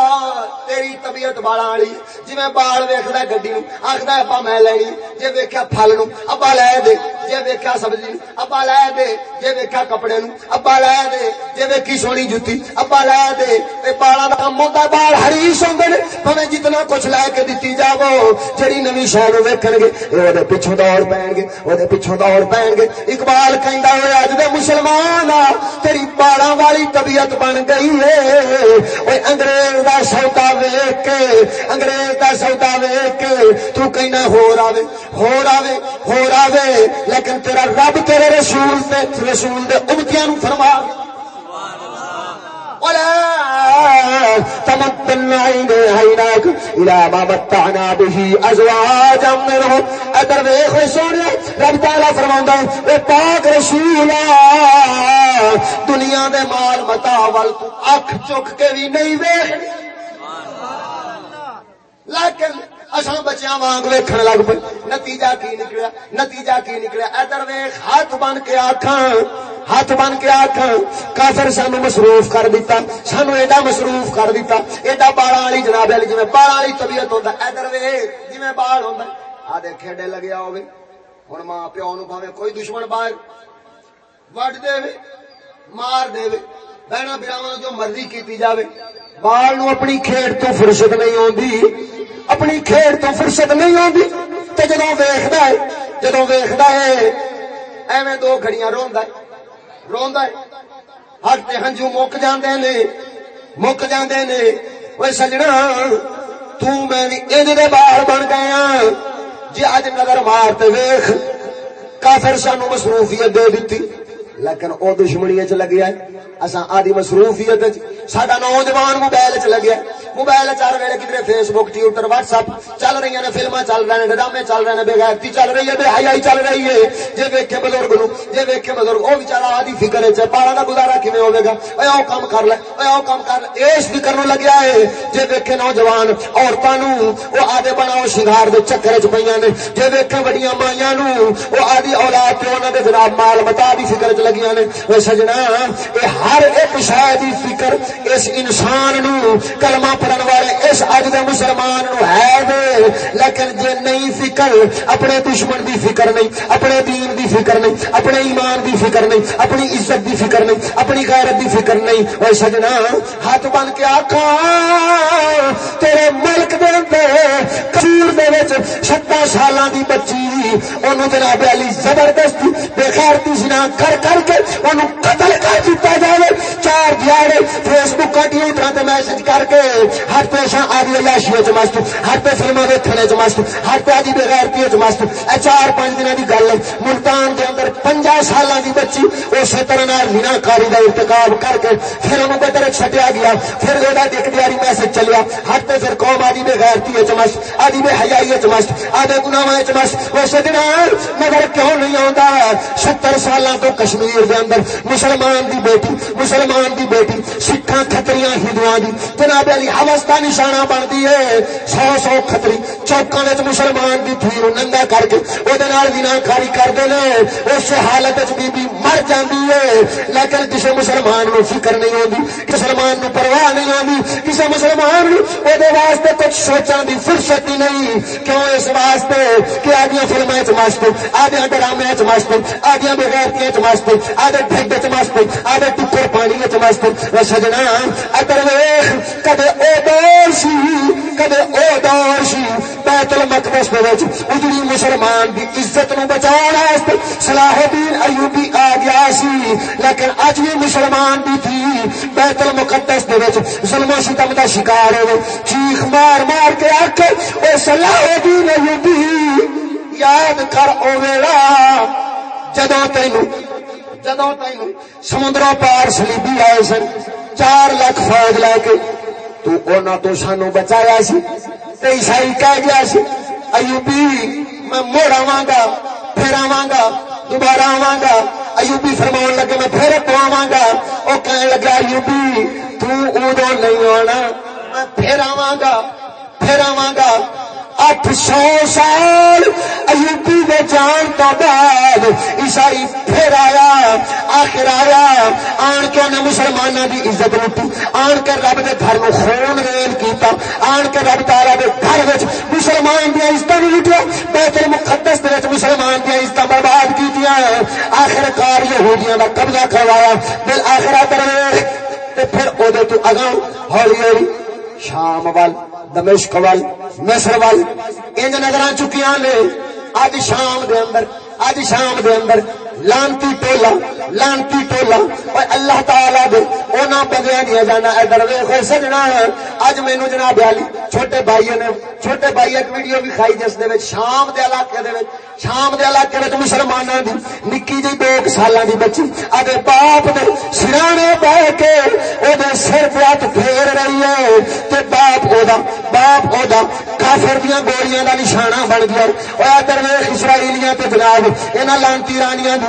تیری طبیعت بالا والی جی میں بال ویکد گڈی نو آخر ابا میں لینی جی ویکیا پھل نو ابا لے دے جی ویکیا سبزی نو ابا لے دے جی ویکیا کپڑے نو ابا لے دے جی ویکھی سونی جتی ابا لے دے اے بالا دا کم ہوتا بال ہریش ہوندے نے پویں جتنا کچھ لے کے دتی جاو جڑی نوی شہر نو ویکھن گے اے دے پیچھے دوڑ پین گے او دے پیچھے دوڑ پین گے اقبال کہندا ہوئے اج دے مسلمان تیری بالاں والی طبیعت بن گئی ہے اوے انگریز دا سودا ویکھ کے انگریز دا سودا ویکھ کے تو کہنا ہور آوے ہور آوے ہور آوے لیکن تیرا رب تیرے رسول تے رسول دے امتیاں نو فرما۔ ولا تمدن عين عيناك الى ما متعنا به ازواجا منهم ادر ویکھ سونے رب تعالی فرماوندا اے پاک رسولا دنیا دے مال متا ول تو اکھ چک کے بھی نہیں ویکھ لیکن اصل بچیاں وانگ ویکھن لگ پے۔ نتیجہ کی نکلیا؟ نتیجہ کی نکلیا؟ ادھر ویکھ، ہاتھ بن کے آکھاں۔ ہاتھ بن کے آکھاں۔ کافر سانو مصروف کر دیتا سانو ایڈا مصروف کر دیتا ایڈا بالا والی جناب علی، جویں بالا والی طبیعت ہوندا ادھر ویکھ، جویں بال ہوندا آ دے کھیڈے لگیا ہوے ہن ماں پیو نو بھاوے کوئی دشمن باہر۔ وڈ دے مار دے بہنا براواں جو مرضی کیتی جاوے، بال نو اپنی کھیڈ تو فرصت نہیں ہوندی اپنی کھیڈ تو فرصت نہیں آتی تو جدو ویخد ہے جدو ویخد ہے، ایویں دو گھڑیاں روندا ہے روندا ہے ہٹ تے ہنجو مک جاندے نے، مک جاندے نے اوے سجنا، تو میں بھی انج دے بال بن گیا جی اج نظر مار تے ویکھ، کافر سانو مصروفیت دے دیتی لیکن او دشمنی چ لگیا ہے۔ اساں آدی مصروفیت ساڈا نوجوان موبائل چ لگیا موبائل چل رہے کدھر Facebook Twitter WhatsApp چل رہی ہیں فلما چل رہے ہیں ڈرامے چل رہے ہیں بےغیرتی چل رہی ہے، بے حیائی چل رہی ہے۔ جی ویکھے بزرگ نو جی ویکھے بزرگ وہ بچارا آدھی فکر ہے پالا کا گزارا کھے ہوے گا؟ اے او کام کر لے، اے او کام کر لے۔ اس فکر نو لگیا ہے۔ جی ویکھے نوجوان عورتوں نو وہ آدھے بناؤ شنگار دے چکر چ پہ نے۔ جی ویکھے بڑیاں مائیاں نو وہ آدھی اولاد پیو انہوں نے جناب مال متا دی فکر چ لگیاں نے۔ وہ سجنا یہ ہر ایک شاید فکر اس انسان نو، کلمہ پڑھن والے اس اج دے مسلمان نو ہے دے۔ لیکن جے نہیں فکر، اپنے دشمن دی فکر نہیں، اپنے دین دی فکر نہیں، اپنے ایمان دی فکر نہیں، اپنی عزت دی فکر نہیں، اپنی غیرت دی فکر نہیں۔ اوے سجنا، ہاتھ بن کے آکھا، تیرے ملک دے اندر کشور دے وچ 70 سالاں دی بچی، اونوں جناب علی زبردستی بے خیرتی سنا کر کر کر کے اونوں قتل کر دتا جاوے۔ چار دیاڑے فیس بک ٹویٹر تے میسج کر کے ہر پیشہ آدی عیاشی چ مست ہر پہ فلما ویکھنے چ مست ہر پہ آدی بغیرتی چ مست اے چار پانچ دنوں دی گل ہے، ملتان دے اندر 50 سالاں دی بچی اسی طرح مینا کاری دا ارتکاب کر کے پھر انہوں بدر چھٹیا گیا، پھر وہ ایک دیاری میسج چلیا۔ ہر پہ پھر قوم آدی بغیرتی چ مست آدی بے حیائی چ مست آدھے گناواں چ مست وہ سجنا مگر کیوں نہیں آوندا؟ 70 سالاں تو کشمیر دے اندر مسلمان دی بیٹی، مسلمان دی بیٹی، سکھاں کھتریاں ہندوؤں دی۔ جناب علی حوث کا نشانہ بنتی ہے۔ سو سو خطری چوکا مسلمان کی تھی ننگا کر کے وہ کاری کرتے ہیں اس حالت بی بی مر جاتی ہے۔ لیکن کسی مسلمان نو فکر نہیں ہوتی مسلمان نو پرواہ نہیں ہوتی کسی مسلمان وہ واسطے کچھ سوچا کی فرصت ہی نہیں۔ کیوں اس واسطے کہ آدیا فلمیں چمست آدھے ڈرامے چمست آدھے بغیرتیاں چمست آدھے ڈھڈ چمست آدھے ٹکر پانی چمست سجنا ادر ویخ، کدے او دور سی، کدے او دور سی۔ بیت بیت المقدس دے وچ اجڑی مسلمان دی عزت نو بچاؤ واسطے صلاح الدین ایوبی آ گیا سی۔ لیکن اج بھی مسلمان دی تھی۔ بیت المقدس دے وچ ظلم و ستم دا شکار ہوے چیخ مار مار کے آکھے، اے صلاح الدین ایوبی، یاد کر او ویلا جدوں تینو جدوں تینو سمندروں پار سلیبی آئے سن، چار لاکھ فوج لے کے۔ تو اونا تو سانو بچایا سی، تے عیسائی کہہ گیا سی، ایوبی، میں مڑ آواں گا، پھر آواں گا، دوبارہ آواں گا۔ ایوبی فرمان لگے، میں پھر تو آواں گا۔ او کہنے لگا، ایوبی، تو ادو نہیں آنا، میں پھر آواں گا، پھر آواں گا۔ اٹھ سو سال ایوبی دے جان تو بعد عیسائی پھر آیا، آخر آیا، آن کے انہیں مسلمانوں دی عزت لٹی آن کے رب دے گھر نو خون ریل کیتا، آن کے رب تعالی دے گھر وچ مسلمان دی عزت نو لٹیا، بیت المقدس دے مسلمان دی عزت برباد کیتیاں، آخر کار یہودیاں دا قبضہ کروایا، بل آخرت درویش پھر او دے تو اگاں ہولی ہولی شام وال دمشق وال، مصر وال۔ انج نظر چکیاں نے اج شام دے اندر اج شام دے اندر لانتی ٹولا لانتی ٹولا اور اللہ تعالی دے، اونا بندیاں دیا جانا اے ادھر ویکھو، سجنا اج مینوں جناب علی، چھوٹے بھائی نے، چھوٹے بھائی ایک ویڈیو بھی کھائی جس دے وچ شام دے علاقے دے وچ، شام دے علاقے وچ مسلماناں دی، نکی جی دو سالاں دی بچی۔ اگے باپ دے سرانے بیٹھ کے، او دے سر تے ہاتھ پھیر رہی ہے۔ تے باپ او دا، باپ او دا کافر دیاں گولیاں دا نشانہ بن گیا۔ او ادھر ویکھ، اسرائیلیاں تے جناب، انہاں لانتی رانیاں دی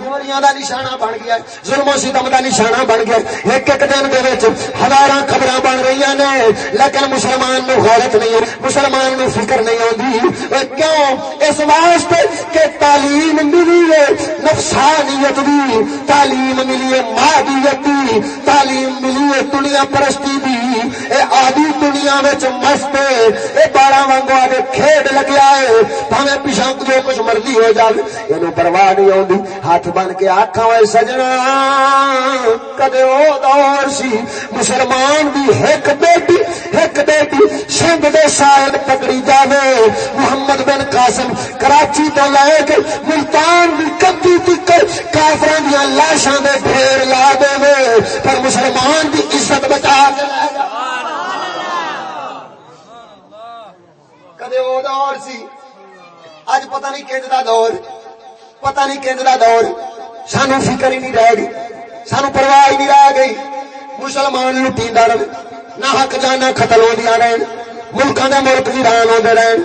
گولیاں دا نشانہ بن گیا ظلم و ستم دا نشانہ بن گیا ایک ایک دن دے وچ ہزاراں خبراں بن رہی نے، لیکن مسلمان نو غیرت نہیں ہے، مسلمان نو فکر نہیں ہوندی کیوں؟ اس واسطے کہ تعلیم ملی ہے، نفسانیت دی۔ تعلیم ملی ہے مادیت دی۔ تعلیم ملی ہے دنیا پرستی دی۔ اے آدھی دنیا وچ مست اے بارہ وانگو آدھے کھیڈ لگیا ہے۔ بھاویں پیچھے جو کچھ مرضی ہو جائے اینو پرواہ نہیں ہوندی ہاتھ بن کے آکھاں اے سجنا، کدے او دور سی، مسلمان دی ایک بیٹی ایک بیٹی سندھ دے شاید پکڑی جاوے۔ محمد بن قاسم کراچی تو لے کے ملتان دی کدی تک کافران دیا لاشاں دے ڈھیر لا دے پر مسلمان دی عزت بچا کے لے کدے او دور سی۔ اج پتہ نہیں کینج دا دور، پتہ نہیں کینج دا دور۔ سانو فکر ہی نہیں رہ گئی سانو پرواہ ہی نہیں رہ گئی مسلمان لٹی در نہ حق جانا قتل ہو رہن ملکاں دے ملک ویران ہوندے رہن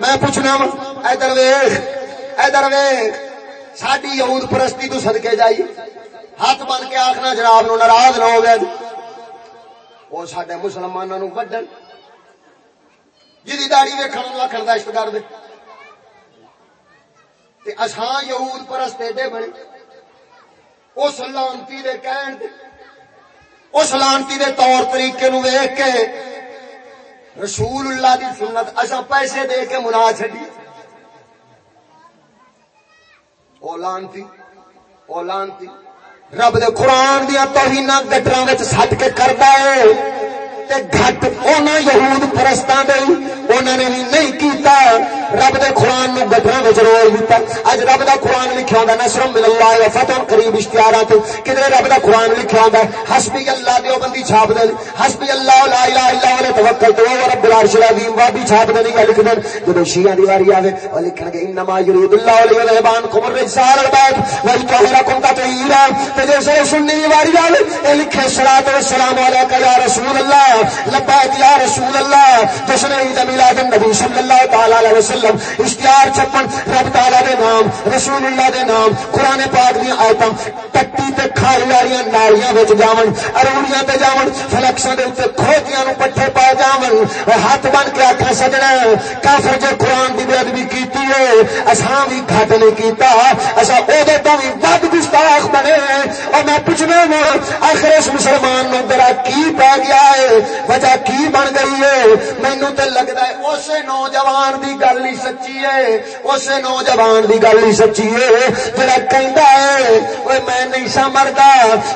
میں پوچھنا وا ادھر ویکھ ادھر ویکھ ساڈی یہود پرستی تو صدکے جائی ہاتھ بن کے آخنا جناب نو ناراض نہ ہو گئے وہ سڈے مسلمانوں وڈن جی داڑی ویکھن نو آخر دشت کر دے یہود پرست ایڈے بنے اس لانتی دے کہن، اس لانتی دے طور طریقے نو ویکھ کے رسول اللہ دی سنت، اساں پیسے دے کے منا چھڈی۔ او لانتی او لانتی، رب دے قرآن دیا توہیناں گٹراں وچ سٹ کے کردا ہے تے گھٹ اونا یہود پرستاں دے انہوں نے نہیں کیتا۔ رب دے قرآن نو گٹراں وچ رول دیتا اج رب دا قرآن لکھیا ہوندا نصر من اللہ و فتح قریب اشتہارات۔ کدھر رب دا قرآن لکھیا ہوندا حسبی اللہ دیو بندی چھاپ دے۔ حسبی اللہ لا الہ الا هو توکل تو وہ رب العرش العظیم۔ وا بھی چھاپ دے نہیں لکھ دے جدوں شیعہ دی واری آوے، او لکھن گے، انما یرید اللہ لیذهبان قبر رجال الباب ویطهرکم تطہیرا تے جے سنی دی واری آوے، اے لکھے، صلوات و سلام علیکہ یا رسول اللہ، لبیک یا رسول اللہ جشن عید میلاد النبی صلی اللہ تعالی علیہ وسلم۔ وسلم، اشتہار چھپن، رب تعالی دے نام، رسول اللہ دے نام، قرآن پاک دی آیتاں ٹٹی تے کھائی والیاں نالیاں وچ جاون، اروڑیاں تے جاون، فلکساں دے اوتے کھوتیاں نو پٹھے پا جاون ہاتھ بن کے آکھا سجنا، کافر جو قرآن دی بے ادبی کیتی ہے، اساں بھی گھٹ نہیں کیتا، اساں او تو بھی ود گستاخ بنے اور میں پوچھنا وا آخر اس مسلمان نو درا کی پا گیا ہے؟ وجہ کی بن گئی ہے؟ مینو تے لگتا ہے اسے نوجوان دی گل ہی سچی ہے اسے نوجوان دی گل ہی سچی ہے جڑا کہندا ہے اوے میں نہیں سا سمردا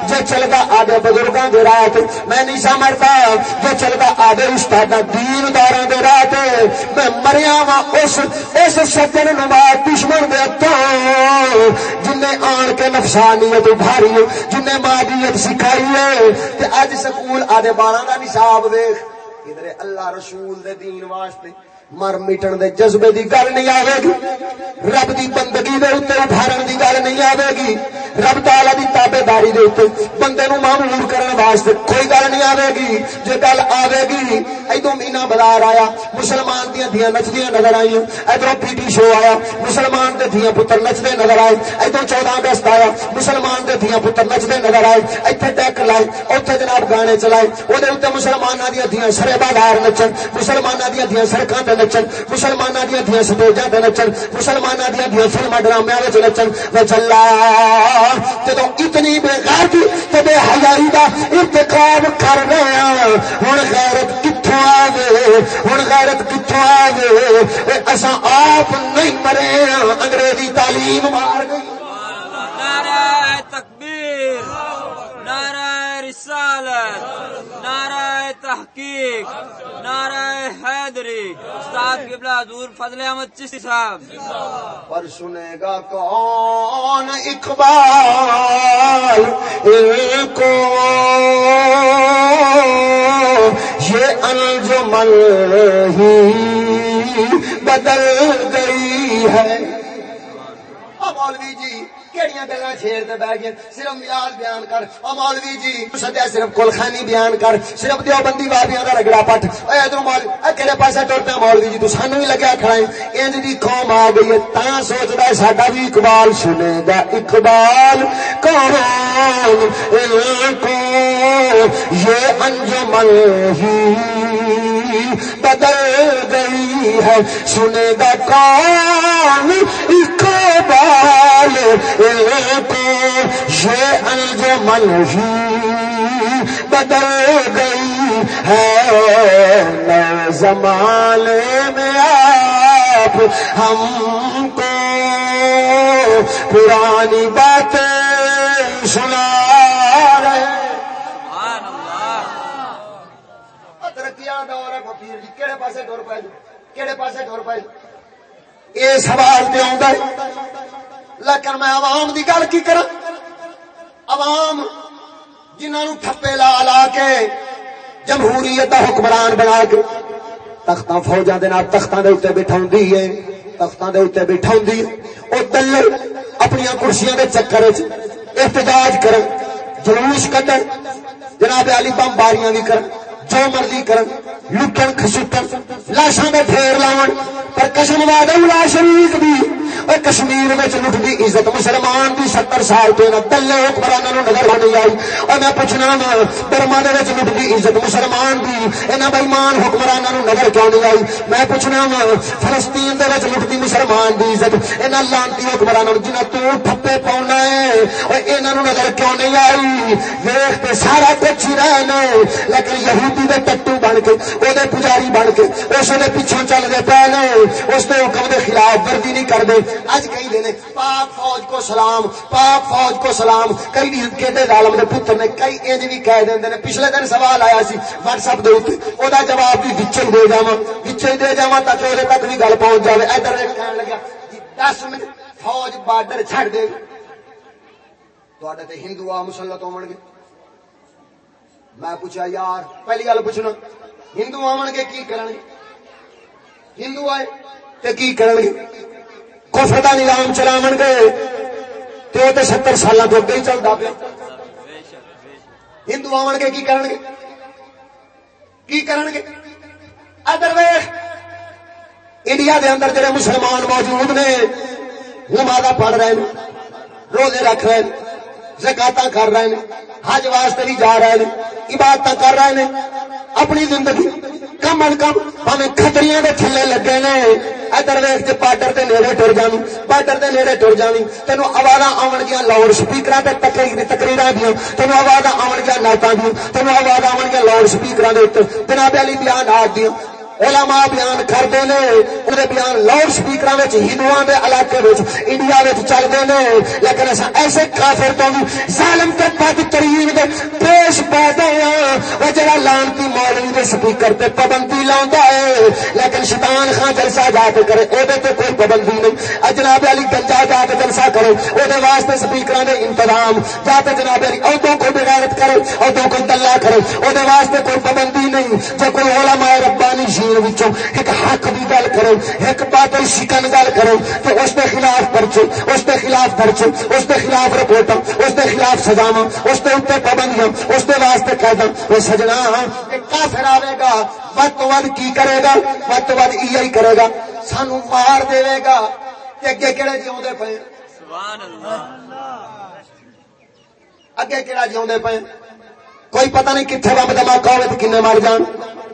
جو چلدا آدھے بزرگاں دے رات میں نہیں سا سمردا جو چلدا دے استاد دین دار دے راہ تے میں مریا وا اس اس سجن نماز دشمن دے ہتھوں جن نے آن کے نفسانیت ابھاری جن نے مادیت سکھائی ہے تے اج سکول آدھے بارہ دا نصاب دیکھ ادھر اللہ رسول دے دین واسطے مر مٹن دے جذبے دی گل نہیں آئے گی رب دی بندگی دے اتنے ابھارن دی گل نہیں آئے گی رب تعالی دی تابے داری دے اتنے بندے نو معمول کرنے واسطے کوئی گل نہیں آئے گی جو گل آئے گی ادو مینا بازار آیا مسلمان دیا دیا نچدیا نظر آئی ادھر پی ٹی شو آیا مسلمان دے دیا پتر نچدے نظر آئے ادو چودہ اگست آیا مسلمان دے دیا پتر نچدے نظر آئے اتنے ڈیک لائے اتنے جناب گانے چلائے وہ مسلمانوں دیا دیا سرے بازار نچن مسلمانوں دیا دیا سڑکوں تے نچن مسلمانوں دیا دیا سٹیجاں تے نچن مسلمانوں دیا دیا فلم ڈرامے نچن میں چلا جدو اتنی بے غیرتی تے بے حیائی دا انتخاب کر رہے ہیں ہن غیرت کتھوں آ گئے ہن غیرت کتھوں آ گئے اساں آپ نہیں مرے انگریزی تعلیم مار گئی رسالت نعرہ تحقیق نعرہ حیدری۔ استاد قبلہ حضور فضل احمد چشتی صاحب۔ پر سنے گا کون اقبال؟ ان کو یہ انجمن ہی بدل گئی ہے۔ او مولوی جی۔ کیڑیاں گئے؟ صرف بیان کر۔ او مولوی جی سدیا صرف کلخانی بیان کر۔ صرف دیوبندی بابیاں دا رگڑا پٹ۔ اے ادھر مول اے کیڑے پاسے مولوی جی تو سانو بھی لگیا کھڑا ہے۔ انج دی قوم آ گئی ہے تاں سوچدا ہے ساڈا بھی اقبال سنے گا۔ اقبال کون؟ ان کو یہ انجمن ہی۔ بدل گئی ہے۔ سنے گا کون اقبال کو یہ انجمن ہی بدل گئی ہے۔ نئے زمانے میں آپ ہم کو پرانی باتیں سنا کہڑے پاسے ٹر یہ سوال تے آندا ہے۔ لیکن میں عوام دی گل کی کراں؟ عوام جنہاں نو ٹھپے لا لا کے جمہوریت دا حکمران بنا کے تختاں فوجاں دے نال تختاں دے اوتے بٹھاوندی ہے، تختاں دے اوتے بٹھاوندی ہے۔ او اپنی کرسیاں دے چکر وچ احتجاج کرن جلوس کڈن جناب علی بم باریاں بھی کرن جو مرضی کرن، لٹن، کھسٹن، لاشاں دے ڈھیر لاون، پر قسم وعدہ لا شریک دی۔ اے کشمیر وچ لٹ دی عزت، مسلمان دی 70 سال تو نہ دلے حکمراناں نو نظر نہیں آئی او میں پوچھنا وا، برما دے وچ لٹ دی عزت مسلمان دی، انہاں بے ایمان حکمراناں نو نظر کیوں نہیں آئی؟ میں پوچھنا وا، فلسطین دے وچ لٹ دی مسلمان دی عزت، انہاں لانتی حکمراناں نو جنہاں تو ٹھپے پاونا ہے او انہاں نو نظر کیوں نہیں آئی؟ ویکھ تے سارا کچھ ہی نے لیکن یہودی دے ٹٹو بن کے او دے پجاری بن کے اس دے پیچھے چل دے پے نے اس دے حکم دے خلاف ورزی نہیں کردے اج کہیں دے نے پاک فوج کو سلام پاک فوج کو سلام کئی بھی کہتے ظالم دے پتر نے کئی انج بھی کہہ دیندے نے پچھلے دن سوال آیا سی واٹس ایپ دے اوتے او دا جواب بھی وچے دے جاواں وچے دے جاواں تاکہ اودے تک بھی گل پہنچ جاوے ادھر ویکھ کہن لگا جی 10 منٹ فوج بارڈر چھڑ دے تواڈے تے ہندو آ مسلط ہون گے میں پوچھا، یار، پہلی گل پوچھنا ہندو آن گے، کی کرن گے? ہندو آئے، تے کی کرن گے? کفر دا نظام چلاون گے، تے وہ تے ستر سال تو اگے ہی چلتا پیا۔ ہندو آن گے، کی کرن گے؟ کی کرن گے؟ ادر ویخ انڈیا دے اندر جڑے مسلمان موجود نے نمازا پڑھ رہے ہیں روزے رکھ رہے ہیں زکاتا کر رہے ہیں، حج واسطے بھی جا رہے ہیں عبادت کر رہے ہیں۔ اپنی زندگی کم از کم پاوے کھتریاں دے تھلے لگے نے۔ ادھر ویخ کے پاڈر دے نیڑے ٹر جانی پاڈر دے نیڑے ٹر جانی۔ تینو آواز آن گیا لاؤڈ سپیکر تقریر دیا تینو آواز آن گیا نعتاں دیا تینو آواز آن گیا لاؤڈ سپیکر دے اتر جناب علی بیان آج دیا علماء بیان کرتے ہیں۔ انہیں بیان لاؤڈ سپیکر ہندو کے علاقے انڈیا چلتے ہیں۔ لیکن اصا ایسے کافر تو بھی ظالم کے بد ترین دے پیش پاتے ہیں۔ وہ جڑا لانتی مولوی دے سپیکر تے پابندی لا ہے۔ لیکن شیطان خان جلسہ جا کے کرے وہ کوئی پابندی نہیں۔ جناب علی گنجا جا کے جلسہ کرے وہ واسطے سپیکر دے انتظام۔ جا کے جناب علی ادو کو بغیرت کرے ادو کو دلہ کرے۔ وہ واسطے کوئی پابندی نہیں۔ جو کوئی علماء ربانی شیر ایک حق بھی گل کرو ایک باطل شکن گل کرو تو اس کے خلاف پرچو اس کے خلاف پرچو اس کے خلاف رپورٹ اس کے خلاف سزاوا اس کے اتنے پابندیاں اس کے واسطے قدم وہ سجنا کافر آئے گا ود تو ود کی کرے گا؟ ود تو ود ای کرے گا۔ سانو مار دے گا۔ اگے کہڑے جی پے اگے کہڑا جی پے کوئی پتہ نہیں کتنے بم دھماکہ ہوئے تو کنے مر جان۔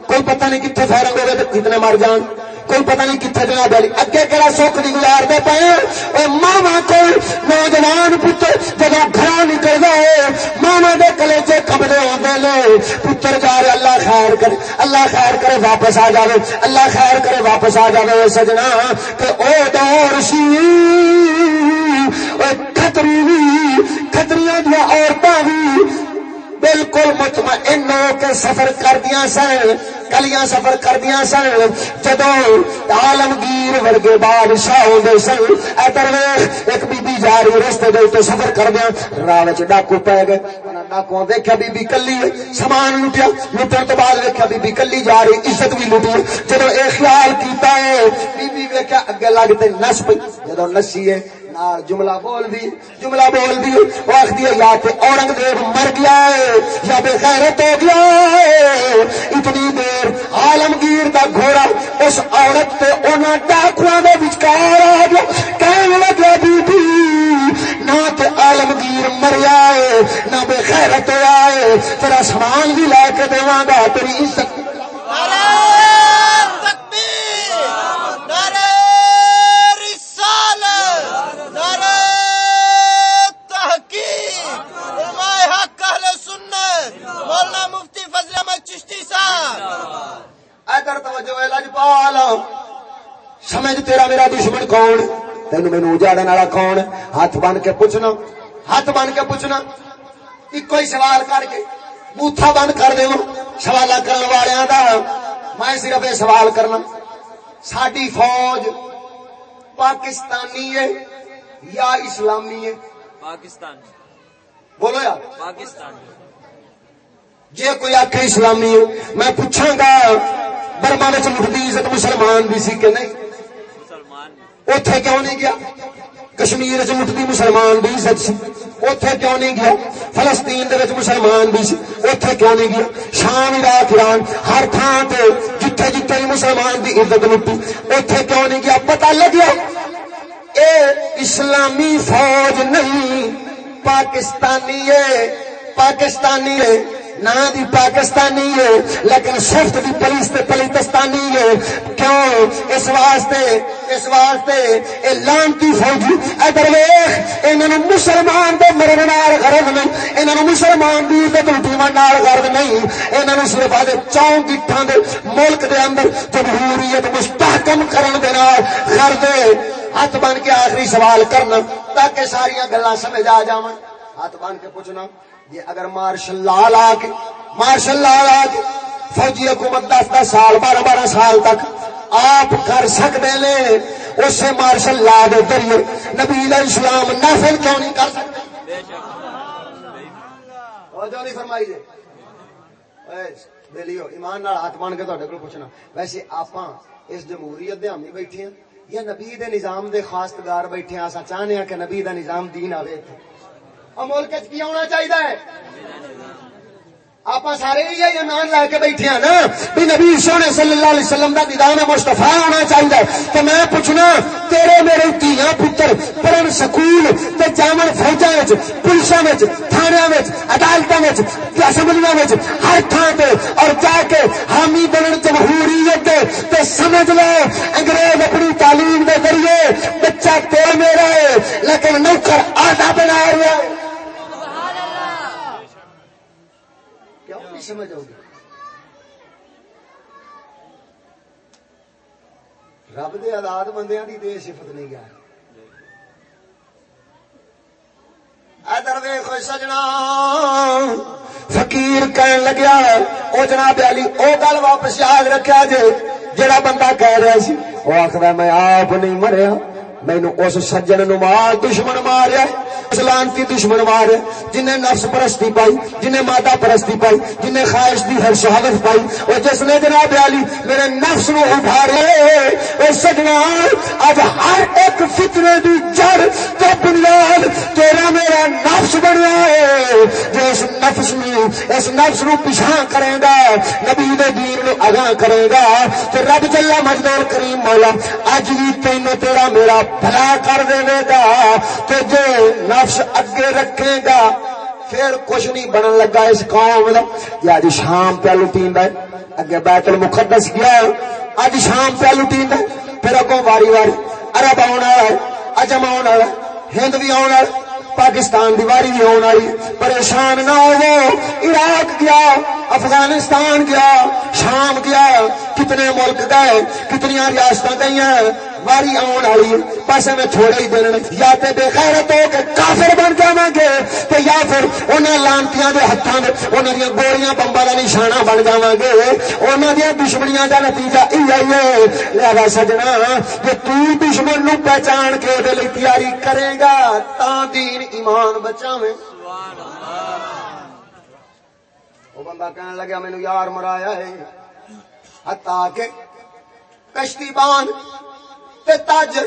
کوئی پتہ نہیں کتنے فائرنگ ہوگا تو کتنے مر جان۔ کوئی پتہ نہیں کتنے جناب علی۔ اگے کہڑا سکھ نہیں گزار دے پے ماوا کوئی نوجوان پتر، جب گھر نکل گئے ماوا دے کلیجے کمرے آتے لے۔ پتر جا رہے، اللہ خیر کرے، اللہ خیر کرے واپس آ جائے اللہ خیر کرے واپس آ جائے سجنا، کہ او دور سی کتری بھی کتریاں دیا عورتیں بھی بالکل مطمئن ہو کے سفر کر دیا سن کلیاں سفر کر دیا سن۔ جدو عالمگیر ورگے بادشاہ ہوتے سن، ادھر ایک بی بی جا رہی رستے دے تو سفر کر دیا راہ ڈاکو پی گئے۔ ڈاکو ویکیا بی بی کلی سامان لٹیا لٹن تو بعد ویکیا بی بی کلی جا رہی، عزت بھی لٹی جدو یہ خیال کیتا ہے بی بی ویکیا اگے لگتے نس پی جدو نسی ہے جملہ بول دی، جملہ بول دی وہ آخری یا تو اورنگزیب مر گیا ہے، یا بے خیرت ہو گیا ہے۔ اتنی دیر عالمگیر دا گھوڑا اس عورت تے انہاں ڈاکواں دے وچکار آ گیا۔ کہنے لگا بی بی نہ تے عالمگیر مریا ہے، نہ بے خیرت ہوا ہے۔ تیرا سامان بھی لے کے دیواں گا تیری عزت۔ سمجھ تیرا میرا دشمن کون؟ تین مینو اجاڑن والا کون؟ ہاتھ بن کے پوچھنا ہاتھ بن کے پوچھنا۔ ایک ہی سوال کر کے بوتھا بند کر دو سوال کرنے والوں کا میں صرف یہ سوال کرنا ساری فوج پاکستانی ہے یا اسلامی ہے؟ پاکستان بولو یار۔ پاکستان جی کوئی آخ اسلامی ہے میں پوچھا گا برما لٹتی عزت مسلمان بھی سی کہ نہیں؟ اتے کیوں نہیں گیا؟ کشمیر چ لٹتی مسلمان بھی عزت سی۔ اتے کیوں نہیں گیا؟ فلسطین مسلمان بھی سی۔ اتے کیوں نہیں گیا؟ شام عراق ایران ہر تھان سے جتھے جتھے مسلمان کی عزت لٹی۔ اتے کیوں نہیں گیا؟ پتا لگیا اے اسلامی فوج نہیں پاکستانی ہے پاکستانی ہے۔ نہ دی پاکستانی ہے، لیکن سفت دی پولیس تے پلیتستانی ہے۔ کیوں؟ اس واسطے اس واسطے اے لانتی فوجی ادھر ویکھ، انہاں مسلمان دے مرن نال غرض نہیں انہاں مسلمان دی عزت لٹیواں نال غرض نہیں۔ انہاں صرف ادے چاؤں گٹھاں دے ملک دے اندر جمہوریت مستحکم کرن دے نال غرض ہاتھ بن کے آخری سوال کرنا، تاکہ ساری گلا سمجھ آ جاون۔ ہاتھ بن کے پوچھنا۔ یہ اگر مارشل لا لا کے مارشل لا لا کے فوجی حکومت دس دس سال، بارہ بارہ سال تک آپ کر سکتے نے اسے مارشل لا دے ذریعے نبی اسلام نافل کیوں نہیں کر سکتے؟ فرمائی جی۔ دے بلیو ایمان ہاتھ مان کے تے کو پوچھنا۔ ویسے آپ اس جمہوریت دے ہمیں بیٹھے ہیں، یا نبی دے نظام دے خاص خاصگار بیٹھے ہیں ایسا چاہنے ہیں کہ نبی دا نظام دین آئے ملک کی ہونا چاہیے آپ سارے یہ ایمان لے کے بیٹھے ہیں نا بھی نبی سونے صلی اللہ علیہ وسلم کا نظام مستفا ہونا چاہیے تو میں پوچھنا، تیرے میرے دیا پتر پڑھن سکول جامن فوجا پولیسوں تھانوں عدالتوں اسمبلیوں ہر تھان پہ اور جا کے حامی بنن جمہوریت تے سمجھ لو انگریز اپنی تعلیم کے ذریعے بچہ تو میرا ہے، لیکن نوکر آدھا بنا رہا ہے۔ سمجھ آؤ گی رب دے آزاد بندیاں دی دے صفت نہیں گیا ادھر ویخو سجنا، فقیر کہن لگیا، او جناب علی، او گل واپس یاد رکھیا جے جڑا بندہ کہہ رہا سی۔ وہ آخر میں آپ نہیں مریا۔ مینو اس سجن نو مار، دشمن ماریا سلامتی دشمن مارے جنہیں نفس پرستی پائی، جنہیں مادہ پرستی پائی، جنہیں خواہش دی ہر شہادت پائی۔ اور جس نے جناب علی میرے نفس نو ابھارے، وہ سجنا، اب ہر ایک فطرے دی جڑ تو بنیاد تیرا میرا نفس بنیا ہے۔ جو اس نفس نو، اس نفس نو پیچھا کرے گا، نبی دے دین نو اگاں کرے گا، تو رب جلا مجدور کریم مولا، اج بھی تینوں تیرا میرا بھلا کر دے گا تو جو نفس اگے رکھے گا، پھر کچھ نہیں بنن لگا اس قوم کا یہ اج شام پہ لٹین ہے۔ اگے بیت المقدس گیا اج شام پہ لٹین ہے۔ پھر اگوں واری واری عرب آنا ہے اجم آنا ہے، ہند بھی آنا ہے، پاکستان دی واری بھی آن والی پریشان نہ ہو عراق گیا، افغانستان گیا، شام گیا، کتنے ملک گئے کتنی ریاست گئی ہیں واری آن والی پیسے میں تھوڑے ہی دن یا تے بے خیرت ہو کے کافر بن جاواں گے تے یا پھر انہاں لانتیاں دے ہتھاں وچ انہاں دی گولیاں بمباں دا نشانہ بن جاواں گے انہاں دی دشمنیاں دا نتیجہ ای ہے لہذا سجنا کہ تو دشمن نو پہچان کے دے لئی تیاری کرے گا، تا دین ایمان بچاویں۔ سبحان اللہ وہ بندہ کہنے لگا، مینوں یار مرایا ہے۔ حتا کہ کشتی بان تے تاجر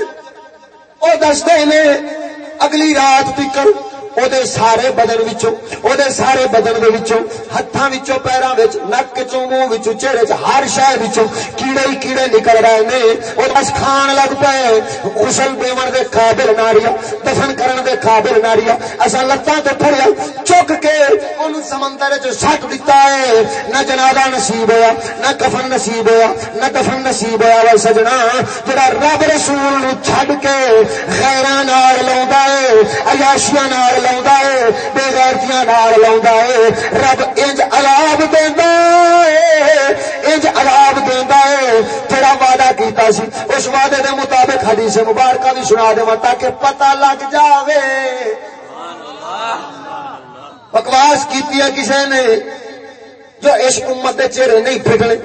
او دستے نے اگلی رات تکر او دے سارے بدن وچوں او دے سارے بدن دے وچوں ہتھاں وچوں پیراں وچ نک وچوں منہ وچوں چہرے وچ ہر شے وچوں کیڑے ہی کیڑے نکل رہے نے او بس کھان لگ پئے غسل دیون دے قابل ناریا دفن کرن دے قابل ناریا اساں لتاں تے پھڑیا چک کے اونوں سمندر وچ سٹ دتا ہے نہ جنازہ نصیب ہوا نہ کفن نصیب ہوا نہ دفن نصیب ہوا وے سجنا جڑا رب رسول نو چھڈ کے غیراں نال عیاشیاں نال لاوندا ہے بے غیرتیاں نال لاوندا ہے رب انج عذاب دیندا ہے انج عذاب دیندا ہے جڑا وعدہ کیتا سی، اس وعدے دے مطابق حدیث مبارکہ بھی سنا دے تاکہ پتہ لگ جاوے۔ بکواس کیتی ہے کسی نے جو اس امت دے چہرے نہیں پھٹنے۔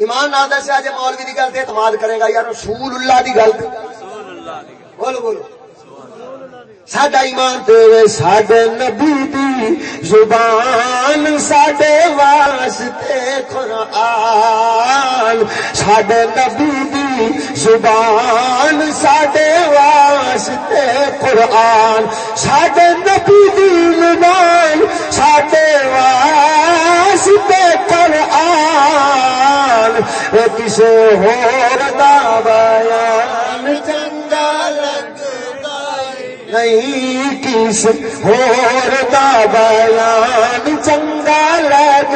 ایمان نہ دس اج مولوی دی گل تے اعتماد کرے گا یا رسول اللہ دی گل بولو بولو۔ ساڈا ایمان تے ساڈے نبی دی زبان ساڈے واسطے قرآن ساڈے نبی دی زبان ساڈے واسطے قرآن ساڈے نبی دی زبان ساڈے واسطے قرآن اے کسے ہور دا بیان چنگا نہیں کس ہور دا بیان چنگا لگ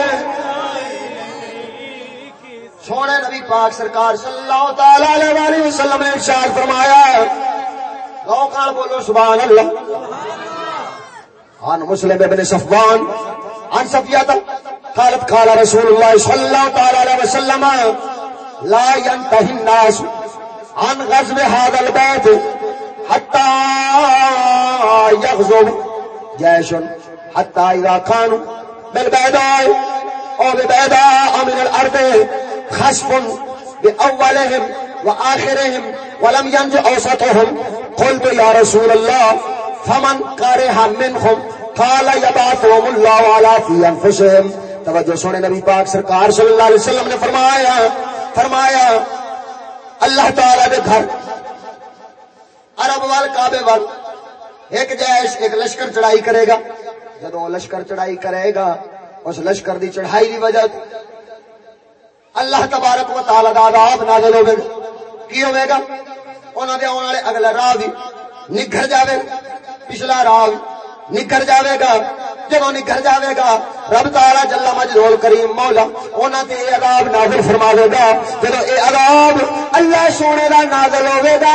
سونے نبی پاک سرکار صلی اللہ تعالی علیہ وسلم نے ارشاد فرمایا گاؤں کان بولو سبحان اللہ۔ عن مسلم ابن صفوان، عن صفیہ قالت قال رسول الله صلى الله تعالى عليه وسلم، لا ينتهي الناس عن غزو هذا البيت حتى يغزو. جيش حتى إذا كانوا بالبيداء أو ببيداء من الأرض خسف بأولهم وآخرهم ولم ينج أوسطهم. قلت يا رسول الله، فمن كره منهم؟ قال يبعثهم الله على في أنفسهم. توجہ سونے نبی پاک سرکار صلی اللہ علیہ وسلم نے فرمایا فرمایا، اللہ تعالی دے گھر عرب وال کعبے وال۔ ایک جیش، ایک لشکر چڑھائی کرے گا۔ جب لشکر چڑھائی کرے گا، اس لشکر دی چڑھائی دی وجہ اللہ تبارک و تعالی دا عذاب نازل ہوے گا کی ہوے گا؟ انہاں دے اون والے اگلا راہ بھی نگھر جاوے۔ پچھلا راہ نکر جاوے گا۔ جب نکر جاوے گا، رب تارا جلا مجرول کریم مولا انہوں نے یہ عذاب نازل فرما دے گا۔ جب یہ عذاب اللہ سونے کا نازل ہوے گا،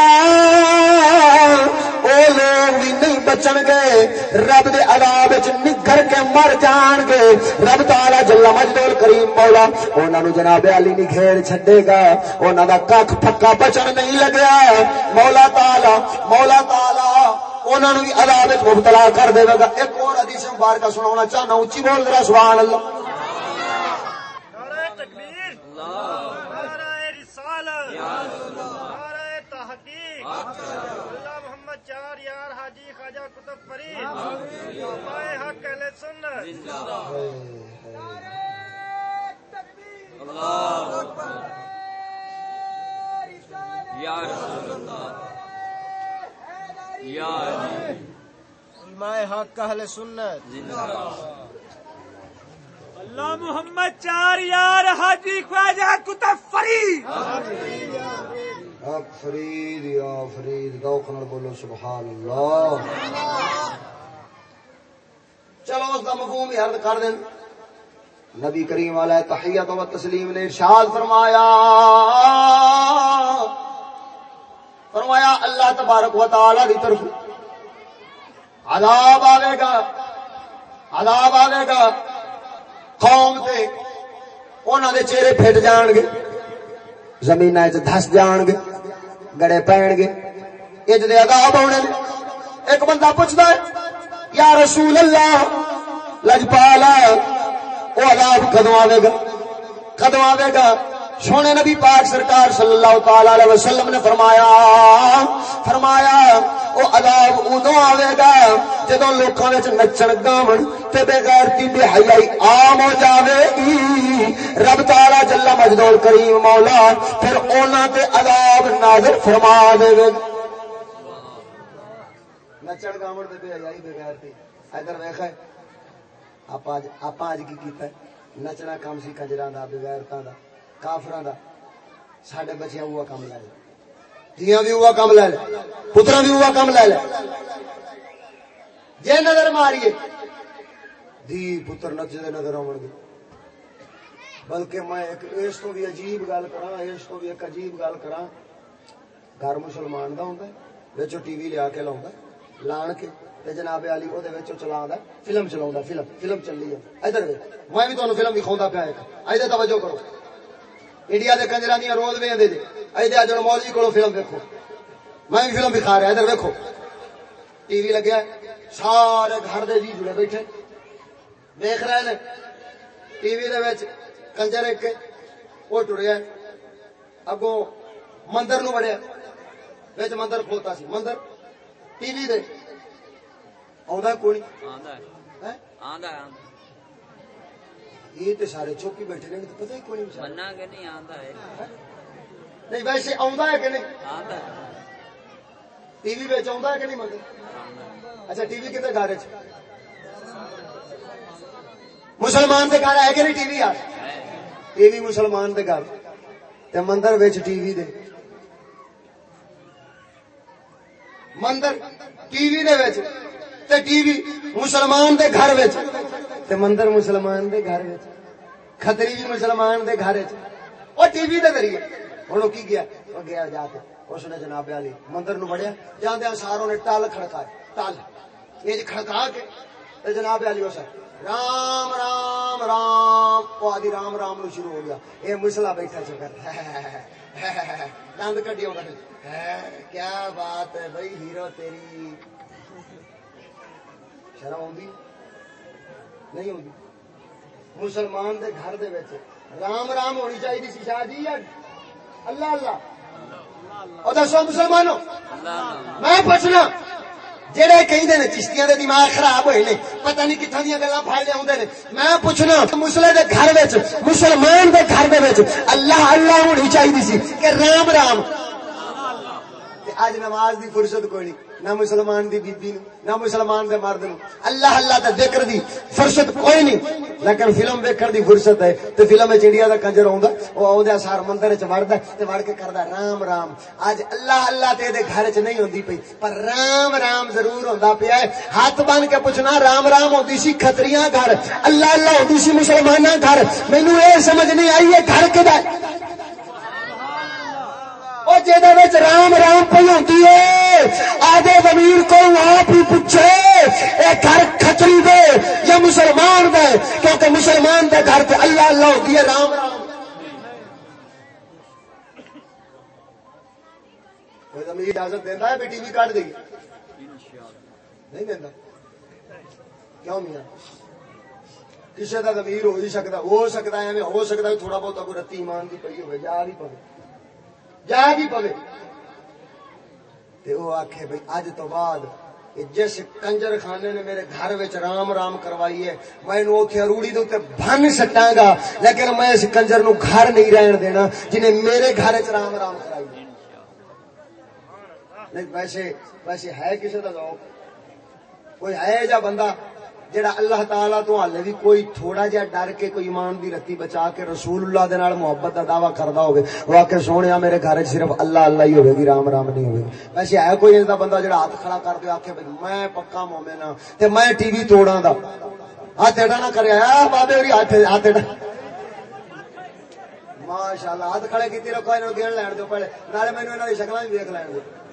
او لوگ بھی نہیں بچن گے۔ رب دے عذاب وچ نگر کے مر جان گے۔ رب تعالی جل مجدول کریم مولا، انہاں نو جناب علی نہیں گھیر چھڈے گا۔ انہاں دا ککھ پھکا بچن نہیں لگیا۔ مولا تعالی مولا تعالی انہاں نو بھی عذاب مبتلا کر دے گا۔ ایک اور حدیث مبارکہ سناونا چاہنا اونچی بول ذرا سبحان اللہ۔ نعرہ تکبیر۔ نعرہ رسالت۔ نعرہ تحقیق۔ اللہ محمد چار یار علماء حق اہل سنت۔ زندہ اللہ محمد چار یار حاجی خواجہ کتب فرید۔ فرید یا فرید ذوق نال بولو سبحان اللہ چلو اس کا مفہوم ہی عرض کر دیں نبی کریم علیہ تحیت و تسلیم نے ارشاد فرمایا۔ فرمایا، اللہ تبارک و تعالی دی طرف۔ عذاب آئے گا۔ عذاب آئے گا۔ قوم تے انہاں دے چہرے پھٹ جان گے۔ زمین دس جان گے۔ گڑے پین گے۔ اج دے عذاب ہونے نے ایک بندہ پوچھتا ہے، یا رسول اللہ لجپالا وہ عذاب کدو آئے گا؟ کدو آئے گا؟ سونے نبی پاک سرکار صلی اللہ تعالی علیہ وسلم نے فرمایا فرمایا وہ عذاب ادو آئے گا جدو لوکاں وچ نچن گاون تے بے غیرتی، بے حیائی عام ہو جاوے گی۔ رب تعالی جل مجدول کریم مولا پھر انہاں تے عذاب نازل فرما دے گا۔ نچن گاون تے بے حیائی، بے غیرتی۔ ادھر ویکھے آپ اج آپ اج کی کیتا ہے؟ نچنا کام سی کنجراں دا، بے غیرتاں دا۔ کافراں دا، ساڈے بچیاں ہوا کام لے لے۔ دھیاں بھی ہوا کام لے لے، پتراں بھی ہوا کام لے لے۔ جے نظر ماریے، دھی پتر نچدے نظر آون گے۔ بلکہ میں ایک اس تو بھی عجیب گل کراں، اس تو بھی ایک عجیب گل کراں۔ گھر مسلمان دا ہوندا ہے، وچوں ٹی وی لیا کے لاوندا ہے۔ لان کے، تے جناب علی او دے وچوں چلاوندا ہے۔ فلم چلاوندا فلم فلم چلی ہے۔ ادھر میں بھی تانوں فلم دکھاوندا پیا ہاں۔ ایک ادھر توجہ کرو۔ انڈیا دے کنجراں دیاں روز جے ادھر اجڑ مولوی کولوں فلم دیکھو میں فلم دکھا رہا ادھر ویکھو ٹی وی لگیا سارے گھر دے جی جڑے بیٹھے دیکھ رہے نے ٹی وی دے وچ کنجر ایک وہ ٹریا اگوں مندر نو بڑیا وچ مندر کھوتا سی مندر ٹی وی دے آندا کوئی آندا ہے ہیں؟ آندا ہے آندا یہ تے سارے چوکی بیٹھے نے پتہ ہی کوئی نہیں۔ مننا کہ نہیں آندا ہے۔ نہیں ویسے آندا ہے کہ نہیں؟ آندا ہے۔ ٹی وی وچ آندا ہے کہ نہیں آندا ہے اچھا ٹی وی کتے گھر مسلمان دے گھر ہے کہ نہیں ٹی وی یار؟ ٹی وی مسلمان دے گھر۔ تے مندر وچ ٹی وی دے۔ مندر ٹی وی دے وچ تے ٹی وی مسلمان دے گھر وچ تے مندر مسلمان دے گھر وچ، کھتری بھی مسلمان دے گھر وچ۔ او ٹی وی دے ذریعے۔ ہن کی گیا او گیا جا کے۔ اس نے جناب علی۔ مندر نو بڑیا جاندے ساروں نے ٹال کھڑکائے۔ ٹال یہ جی کھڑکا کے۔ جناب علی اس رام رام رام۔ او آدھی رام رام نو شروع ہو گیا۔ اے مسلا بیٹھا چکر دند کڈی ہوتا کیا بات ہے بھائی؟ ہیرو تیری۔ شرم آؤں نہیں ہوگی۔ مسلمان دے گھر دے وچ رام رام ہونی چاہیے سی شاہ جی یا اللہ اللہ۔ او دسو مسلمانوں، میں پوچھنا، جڑے کہیں نے چشتیاں دے دماغ خراب ہوئے نے، پتہ نہیں کتھاں دیاں گلاں پھڑ لے اوندے نے۔ میں پوچھنا، مسلے دے گھر وچ، مسلمان دے گھر دے وچ اللہ اللہ ہونی چاہیے سی کہ رام رام اج نماز دی فرصت کوئی نہیں۔ نہ مسلمان دی بیبی نو نہ مسلمان دے مرد نو اللہ اللہ تے ذکر دی فرصت کوئی نہیں۔ لیکن فلم ویکھن دی فرصت ہے، تے فلم وچ انڈیا دا کنجر ہوندا، او اودے سار مندر وچ وڑدا تے وڑ کے کردا رام رام۔ اج اللہ اللہ تے دے گھر وچ نہیں ہوندی پئی، پر رام رام ضرور ہوندا پیا ہے۔ ہاتھ بن کے پوچھنا، رام رام ہوندی سی کھتریاں گھر، اللہ اللہ ہوندی سی مسلماناں گھر۔ مینوں اے سمجھ نہیں آئی یہ گھر کدا ہے او جہاں رام رام پی ہوتی ہے آدھے زمین کو آپ ہی پوچھے، اے گھر کھچری دے یا مسلمان دے؟ کیونکہ مسلمان دے گھر پہ اللہ اللہ ہوتی ہے رام رام۔ کوئی زمین اجازت دینا ہے؟ بھی ٹی وی کاٹ دے گی۔ نہیں دینا کیوں میاں؟ کسی کا زمیر ہو ہی سکتا، ہو سکتا ہے ہو سکتا ہے، تھوڑا بہت کوئی رتی ایمان کی پی ہوئے، جا بھی پوے۔ جا بھی پوے۔ تے وہ آکھے بھئی اج تو بعد جس کنجر خانے نے میرے گھر وچ رام رام کروائی ہے، میں انہوں اوتھے اروڑی دے اوتے بھن سٹاں گا لیکن میں اس کنجر نو گھر نہیں رہن دینا جنہیں میرے گھر وچ رام رام کرائی نہیں، ویسے ویسے ہے کسی کا ذوق؟ کوئی ہے جا بندہ؟ جڑا اللہ تعالی تو ہلے بھی کوئی تھوڑا جہا ڈر کے کوئی ایمان دی رتی بچا کے رسول اللہ دے نال محبت دا دعویٰ کردا ہوے وہ آکے سونیا میرے گھر صرف اللہ اللہ ہی ہوے گی، رام رام نہیں ہوے ویسے ہے کوئی ایسا بندہ جڑا ہاتھ کھڑا کر دے، آکھے بھئی میں پکا مومن ہاں تے میں ٹی وی توڑاں دا۔ ہاتھ ایڈا نہ کریا اے بابے ہوری ہاتھ ہاتھ ایڈا۔ ماشاءاللہ، ہاتھ کھڑے کیتی رکھو، انہاں نوں گن لین دیو پہلے، نالے مینوں انہاں دی شکلاں وی ویکھ لین دیو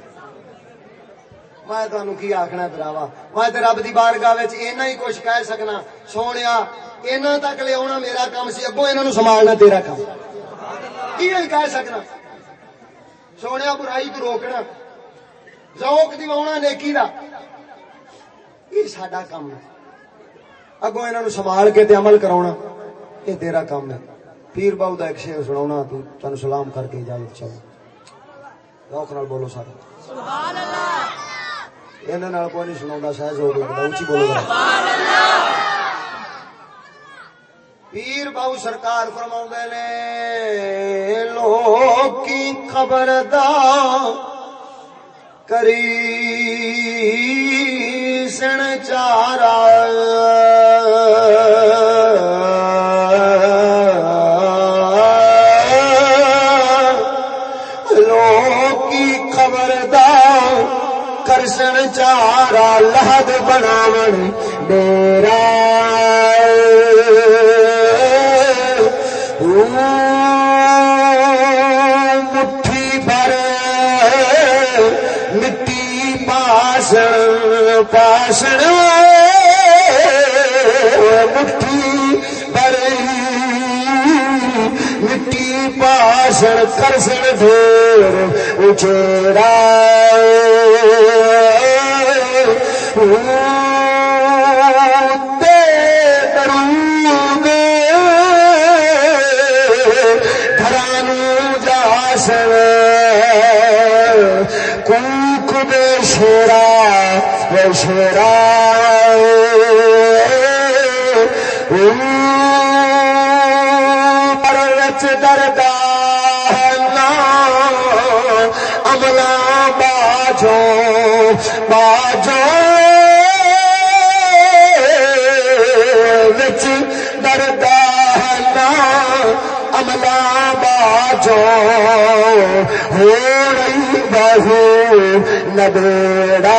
میں تمہیں کی آخنا براوا میں تو رب کی بارگاہ اینا ہی کچھ کہہ سکنا۔ سونے اینا تک لیا میرا کام سی اگوں انہوں سنبھالنا تیرا کام یہ کہہ سکنا؟ سونے برائی تو روکنا۔ ذوق دوا نیکی دا۔ یہ سڈا کام ہے۔ اگوں انہوں سنبھال کے تے عمل کرا یہ تیرا کام ہے۔ پیر باؤ کا ایک شیر سنا تین سلام کر کے اجازت چاہو ذوق نال بولو سارا سبحان اللہ۔ انہوں کوئی نہیں سنا شاید ہو گیا اچھی بولو گا پیر باؤ سرکار فرما نے لوگ کی خبر دا کری سن چارا چارا لہد بناون ڈیرا مٹھی بھر، مٹی پاسن پاسن۔ مٹھی بھر، مٹی پاسن کرسن ڈھیر اچھیرا کوک بے شیرا بے شیرا پرچ دردا املا باجو باجو جو ہو رہی بہو نبیڑا۔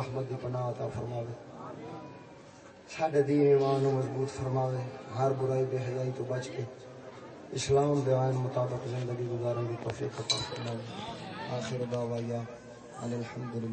رحمت دی پناہ عطا فرماوے۔ ساڈے دین ایمان نو مضبوط فرماوے، ہر برائی بے حیائی تو بچ کے اسلام دے آئین مطابق زندگی گزارن دی توفیق عطا فرماوے۔ آخر دعوایا الحمدللہ۔